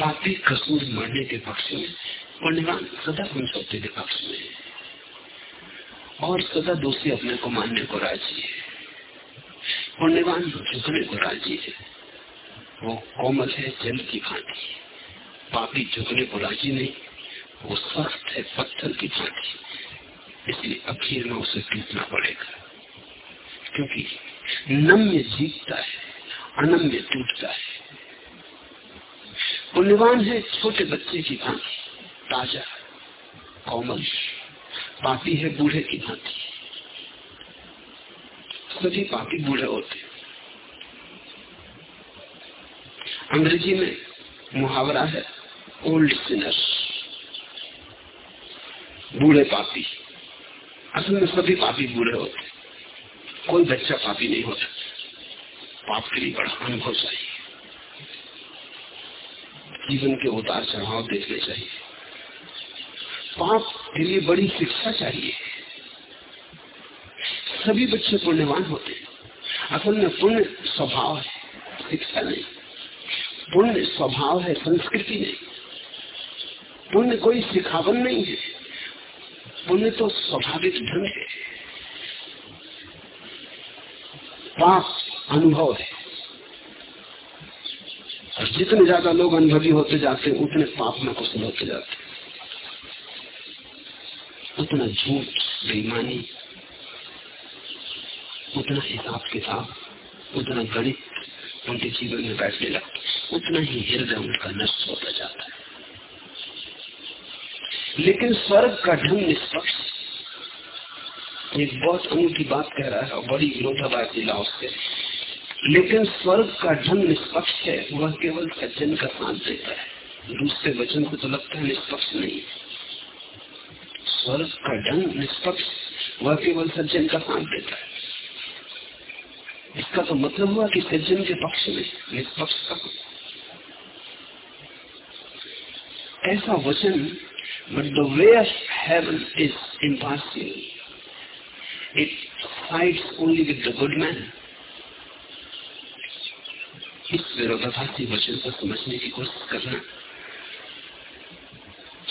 पापी कसूर मरने के पक्ष में, पुण्यवान सदा समझौते के पक्ष में और सदा दोषी अपने को मानने को राज़ी है। पुण्यवान झुकने को राज़ी है। वो कोमल है, जल की भांति पापी झुकने को राज़ी नहीं। वो स्वस्थ है पत्थर की भांति इसलिए अखीर में उसे टूटना पड़ेगा। क्योंकि नम्य जीतता है, अनम्य टूटता है। पुण्यवान है छोटे बच्चे की भांति, ताज़ा, कोमल, पापी है बूढ़े की भांति। सभी पापी बूढ़े होते अंग्रेज़ी में मुहावरा है, ओल्ड सिनर। बूढ़े पापी। असल में सभी पापी बूढ़े होते कोई बच्चा पापी नहीं होता। पाप के लिए बड़ा अनुभव चाहिए। जीवन के उतार चढ़ाव देखने चाहिए। पाप के लिए बड़ी शिक्षा चाहिए। सभी बच्चे पुण्यवान होते हैं। असल में पुण्य स्वभाव है, शिक्षा नहीं। पुण्य स्वभाव है, संस्कृति नहीं। पुण्य कोई सिखावन नहीं है। पुण्य तो स्वाभाविक ढंग है पाप अनुभव है। और जितने ज़्यादा लोग अनुभवी होते जाते उतने पाप में कुशल होते जाते उतना झूठ, बेईमानी, उतना हिसाब किताब, उतना गणित उनके जीवन में बैठने लगता उतना ही हृदय उनका नष्ट होता जाता है। लेकिन स्वर्ग का ढंग निष्पक्ष। एक बहुत अनूठी बात कह रहा है बड़ी विरोधाभासी लाओ से। लेकिन स्वर्ग का ढंग निष्पक्ष है, वह केवल सज्जन का साथ देता है। दूसरे वचन को तो लगता है निष्पक्ष नहीं। स्वर्ग का ढंग निष्पक्ष, वह केवल सज्जन का साथ देता है। इसका तो मतलब हुआ कि सज्जन के पक्ष में निष्पक्ष का ऐसा वचन but the way of heaven is impartial it sides only with the good man इस विरोधाभासी वचन को समझने की कोशिश करना।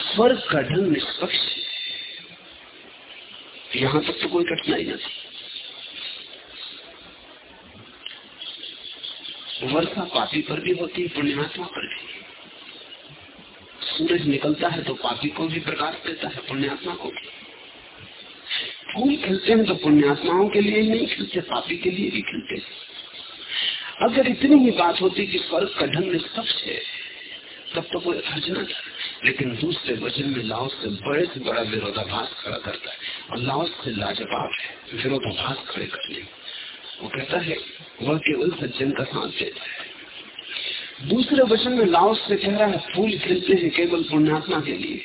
स्वर्ग का ढंग निष्पक्ष यहाँ तक तो कोई कठिनाई नहीं थी। वर्षा पापी पर भी होती है पुण्यात्मा पर भी। सूरज निकलता है तो पापी को भी प्रकाश देता है, पुण्यात्मा को भी। फूल खिलते हैं तो पुण्यात्माओं के लिए नहीं खिलते, पापी के लिए भी खिलते हैं। अगर इतनी ही बात होती कि स्वर्ग का ढंग निष्पक्ष है, तब तो कोई हर्ज न था लेकिन दूसरे वचन में लाओस से बड़े से बड़ा विरोधाभास खड़ा करता है और लाओस से लाजवाब है, विरोधाभास खड़े करने वो कहता है, वह केवल सज्जन का सांस देता है। दूसरे वचन में लाओस से कह रहा है, फूल खिलते हैं केवल पुण्यात्मा के लिए।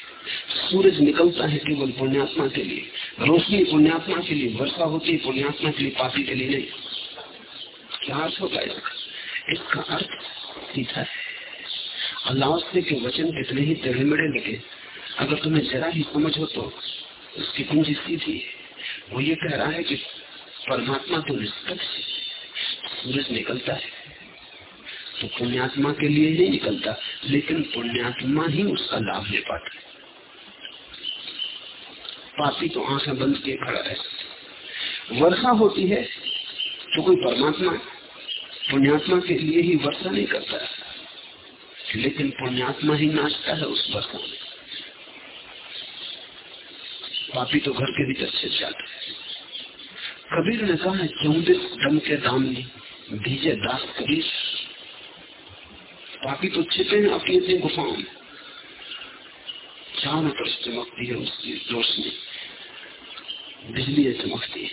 सूरज निकलता है केवल पुण्यात्मा के लिए। रोशनी पुण्यात्मा के लिए, वर्षा होती है पुण्यात्मा के लिए, पापी के लिए नहीं। क्या अर्थ होगा इसका? इसका अर्थ सीधा है। अल्लाह से के वचन कितने ही टेढ़े लगे। अगर तुम्हें जरा ही समझ हो तो उसकी कुंजी सीधी है। वो ये कह रहा है कि परमात्मा तो निष्पक्ष सूरज निकलता है। तो पुण्यात्मा के लिए नहीं निकलता, लेकिन पुण्यात्मा ही उसका लाभ ले पाता है। पापी तो आँखें बंद किए खड़ा रह वर्षा होती है तो कोई परमात्मा पुण्यात्मा के लिए ही वर्षा नहीं करता है। लेकिन पुण्यात्मा ही नाचता है उस वर्षा में। पापी तो घर के भीतर से जाता है। कबीर ने कहा चौबीस दम के दामनी, भीजे दास कबीर। पापी तो छिपे हैं, अपनी अपनी गुफाओं में। चारों तरफ़ चमकती है उसकी रोशनी। बिजली चमकती है।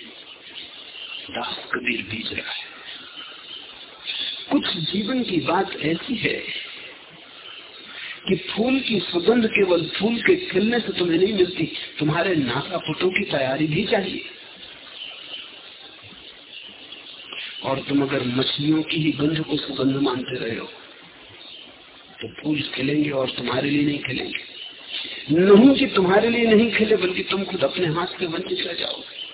दास कबीर बीज रहा है। कुछ जीवन की बात ऐसी है कि फूल की सुगंध केवल फूल के खिलने से तुम्हें नहीं मिलती, तुम्हारे नाका पुटों की तैयारी भी चाहिए। और तुम अगर मछलियों की ही गंध को सुगंध मानते रहे हो तो फूल खिलेंगे और तुम्हारे लिए नहीं खिलेंगे। नहीं कि तुम्हारे लिए नहीं खिले, बल्कि तुम खुद अपने हाथ से वंचित रह जाओगे।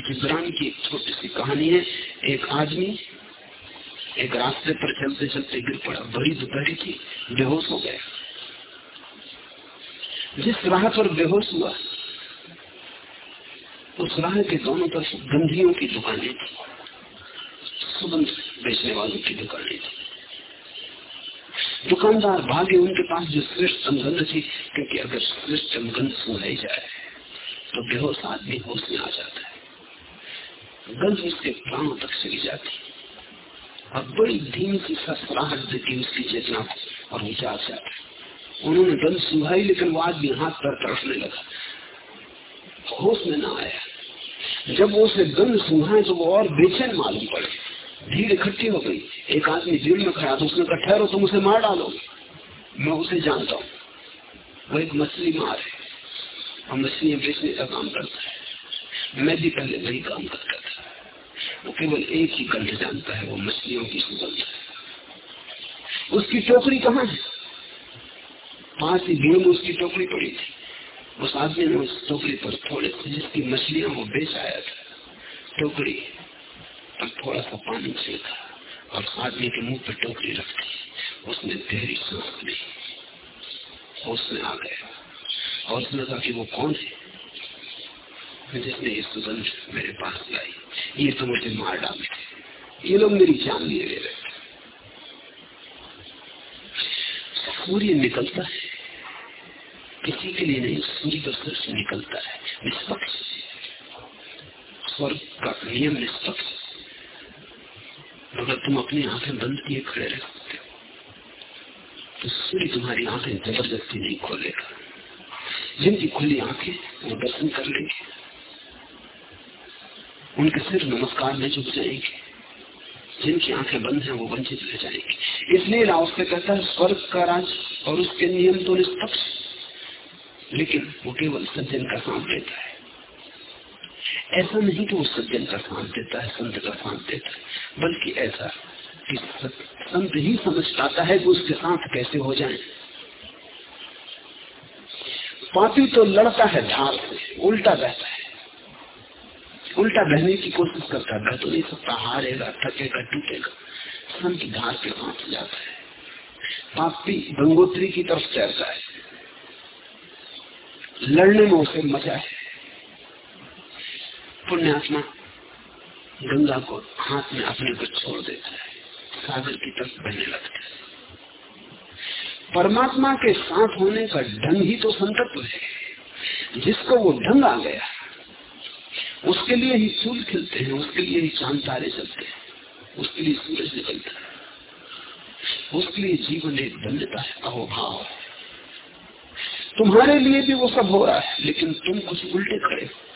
गुजरान की छोटी सी कहानी है, एक आदमी एक रास्ते पर चलते चलते गिर पड़ा, बड़ी दोपहरी थी बेहोश हो गया। जिस राह पर बेहोश हुआ, उस राह के दोनों तरफ़ गंधियों की दुकानें थी। सुगंध बेचने वालों की दुकानें थी। दुकानदार भागे उनके पास जो श्रेष्ठ गंध थी, क्योंकि अगर श्रेष्ठ गंध सुनाई जाए तो बेहोश आदमी होश में आ जाता है। गंध उसके प्राणों तक चली जाती। अब बड़ी धीमी सी ससराहट देती उसकी चेतना को और विचार जाता। उन्होंने गंध सुहाई लेकिन वो आदमी हाथ पर तरफने लगा। होश में ना आया। जब वो उसे गंध सुहाए तो वो और बेचैन मालूम पड़े। भीड़ इकट्ठी हो गई। एक आदमी भीड़ में खड़ा तो उसने कहा, ठहरो, तुम उसे मार डालो। मैं उसे जानता हूँ। वो एक मछली मार है। और मछलियाँ बेचने का काम करता है। मैं भी पहले वही काम करता था। वो केवल एक ही गंध जानता है, वो मछलियों की सुगंध है। उसकी टोकरी कहाँ है? पाँच ही भीड़ में उसकी टोकरी पड़ी थी। उस आदमी ने उस टोकरी पर थोड़े जिसकी मछलियाँ वो बेच आया था। टोकरी पर थोड़ा सा पानी छिड़का और आदमी के मुँह पर टोकरी रख दी। उसने गहरी सांस ली। होश में आ गया। और उसने कहा कि वो कौन है? जिसने ये सुगंध मेरे पास लाई। ये तो मुझे मार डाले। ये लोग मेरी जान लिए ले रहे सूर्य निकलता है। किसी के लिए नहीं, सूर्य दर्शन से निकलता है। निष्पक्ष स्वर्ग का नियम निष्पक्ष अगर तुम अपनी आँखें बंद किए खड़े रह सकते हो तो सूर्य तुम्हारी आँखें ज़बरदस्ती नहीं खोलेगा। जिनकी खुली आँखें वो दर्शन कर लेंगे। उनके सिर नमस्कार में झुक जाएँगे। जिनकी आँखें बंद हैं वो वंचित रह जाएँगे। इसलिए राव से कहता है, स्वर्ग का राज और उसके नियम तो निष्पक्ष लेकिन वो केवल सज्जन का साथ देता है। ऐसा नहीं कि वो सज्जन का साथ देता है, संत का साथ देता है, बल्कि ऐसा कि संत ही समझ पाता है कि उसके साथ कैसे हो जाए। पापी तो लड़ता है धार से, उल्टा बहता है। उल्टा बहने की कोशिश करता है तो नहीं सकता हारेगा थकेगा, टूटेगा, संत धार के साथ जाता है। पापी गंगोत्री की तरफ़ चलता है। लड़ने में उसे मज़ा है। पुण्यात्मा गंगा को हाथ में अपने को छोड़ देता है। सागर की तरफ़ बहने लगता है। परमात्मा के साथ होने का ढंग ही तो संतत्व है। जिसको वो ढंग आ गया, उसके लिए ही फूल खिलते हैं, उसके लिए ही चाँद तारे चलते हैं, उसके लिए सूरज निकलता है। उसके लिए जीवन एक धन्यता है, अहोभाव है। तुम्हारे लिए भी वो सब हो रहा है, लेकिन तुम कुछ उल्टे खड़े हो।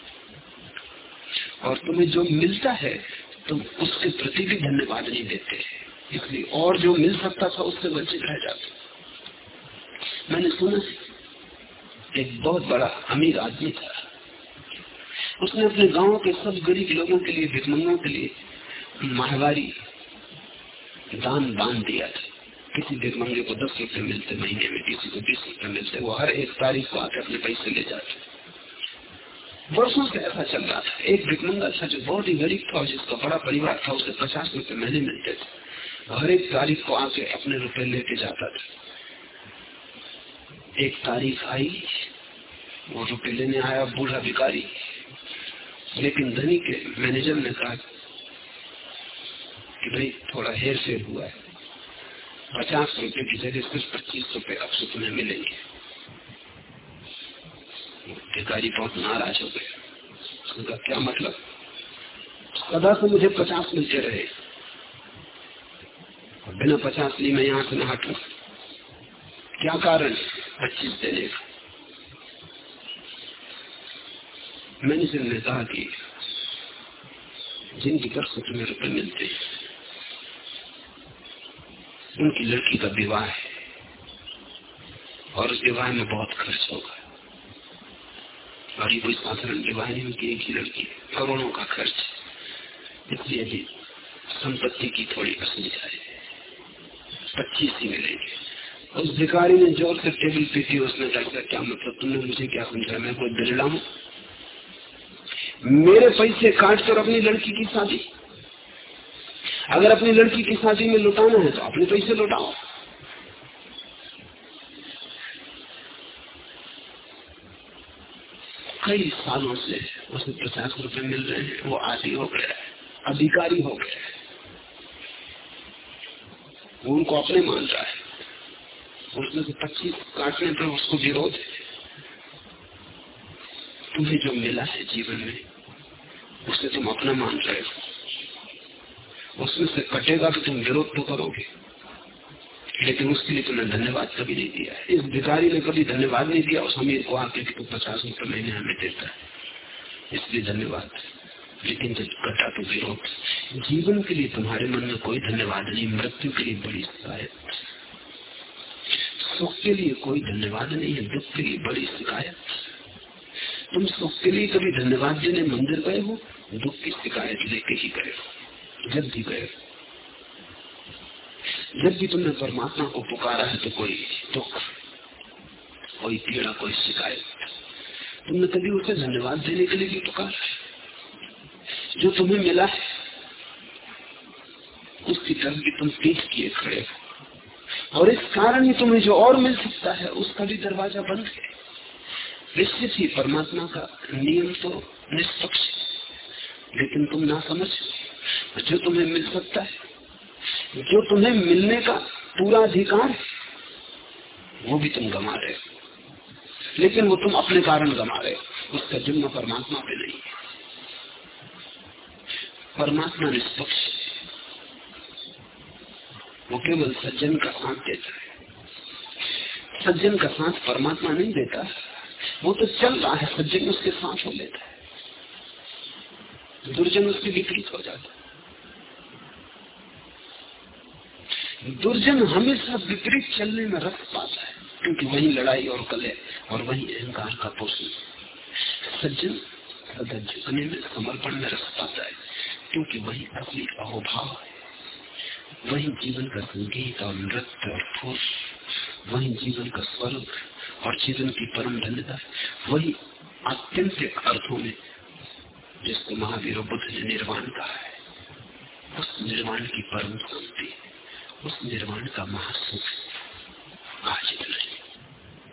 और तुम्हें जो मिलता है, तुम उसके प्रति भी धन्यवाद नहीं देते। इसलिए और जो मिल सकता था, उससे वंचित रह जाते। मैंने सुना एक बहुत बड़ा अमीर आदमी था। उसने अपने गाँव के सब गरीब लोगों के लिए भिकमंगों के लिए माहवारी दान दान दिया था। किसी भिकमंगे को दस रुपए मिलते, महीने में किसी को बीस रुपए मिलते, वो हर एक तारीख को आकर अपने पैसे ले जाते। वर्षों से ऐसा चल रहा था। एक भिकमंगा था जो बहुत ही गरीब था जिसका बड़ा परिवार था, उसे पचास रुपए महीने मिलते थे। हर एक तारीख को आके अपने रुपए लेके जाता था। एक तारीख आई, वो रुपए लेने आया बूढ़ा भिकारी लेकिन धनी के मैनेजर ने कहा कि भाई, थोड़ा हेर फेर हुआ है। पचास रुपए की जगह सिर्फ़ पच्चीस रुपए अब से तुम्हें मिलेंगे। भिखारी बहुत नाराज़ हो गया। उनका क्या मतलब? सदा से मुझे पचास मिलते रहे। और बिना पचास ली मैं यहाँ से न हटू क्या कारण? पच्चीस देने का। मैनेजर ने कहा कि जिनकी तरफ़ से तुम्हें रुपए मिलते हैं उनकी लड़की का विवाह है। और उस विवाह में बहुत खर्च होगा। और ये कोई साधारण नहीं, उनकी एक ही लड़की करोड़ों का खर्च। इसलिए भी संपत्ति की थोड़ी है। पच्चीस ही मिलेंगे। उस भिखारी ने ज़ोर से टेबल पीटी उसने कहा क्या मतलब तुमने मुझे क्या समझा मैं कोई बिरला हूँ? मेरे पैसे काट कर अपनी लड़की की शादी? अगर अपनी लड़की की शादी में लुटाना है तो अपने पैसे लुटाओ। कई सालों से उसे पचास रुपए मिल रहे हैं, वो आदि हो गया अधिकारी हो गया वो उनको अपने मान रहा है। उसमें से पच्चीस काटने पर उसको विरोध है। तुम्हें जो मिला है जीवन में, उसे तुम अपना मान रहे हो। उसमें से कटेगा तो तुम विरोध तो करोगे। लेकिन उसके लिए तुमने धन्यवाद कभी नहीं दिया इस भिखारी ने कभी धन्यवाद नहीं दिया उस अमीर को आके तू पचास रुपये महीने हमें देता है। इसलिए धन्यवाद। लेकिन जब कटा तो विरोध जीवन के लिए तुम्हारे मन में कोई धन्यवाद नहीं, मृत्यु के लिए बड़ी शिकायत। सुख के लिए कोई धन्यवाद नहीं है, दुख के लिए बड़ी शिकायत। तुम सुख के लिए कभी धन्यवाद देने मंदिर गए हो? दुख की शिकायत लेके ही गए हो जब भी गए हो। जब भी तुमने परमात्मा को पुकारा है तो कोई दुख, कोई पीड़ा, कोई शिकायत, तुमने कभी उसे धन्यवाद देने के लिए भी पुकारा है? जो तुम्हें मिला है, उसकी तरफ़ भी तुम पीठ किए खड़े हो। और इस कारण ही तुम्हें जो और मिल सकता है, उसका भी दरवाज़ा बंद है। निश्चित ही परमात्मा का नियम तो निष्पक्ष लेकिन तुम ना समझ जो तुम्हें मिल सकता है जो तुम्हें मिलने का पूरा अधिकार, वो भी तुम गमा रहे हो। लेकिन वो तुम अपने कारण गमा रहे हो। उसका जिम्मा परमात्मा पे नहीं है। परमात्मा निष्पक्ष वो केवल सज्जन का साथ देता है। सज्जन का साथ परमात्मा नहीं देता। वो तो चल रहा है, सज्जन उसके साथ हो लेता है। दुर्जन उसके विपरीत हो जाता है। दुर्जन हमेशा विपरीत चलने में रस पाता है, क्योंकि वही लड़ाई और कले और वही अहंकार का पोषण सज्जन सदा झुकने में समर्पण में रस पाता है, क्योंकि वही अपनी अहोभाव है। वही जीवन का संगीत और नृत्य और फूल वही जीवन का स्वरूप और जीवन की परम धन्यता, वही आत्यंतिक अर्थों में जिसको महावीर बुद्ध ने निर्वाण कहा है, उस निर्वाण की परम शांति। उस निर्वाण का महासूत्र आज इतना ही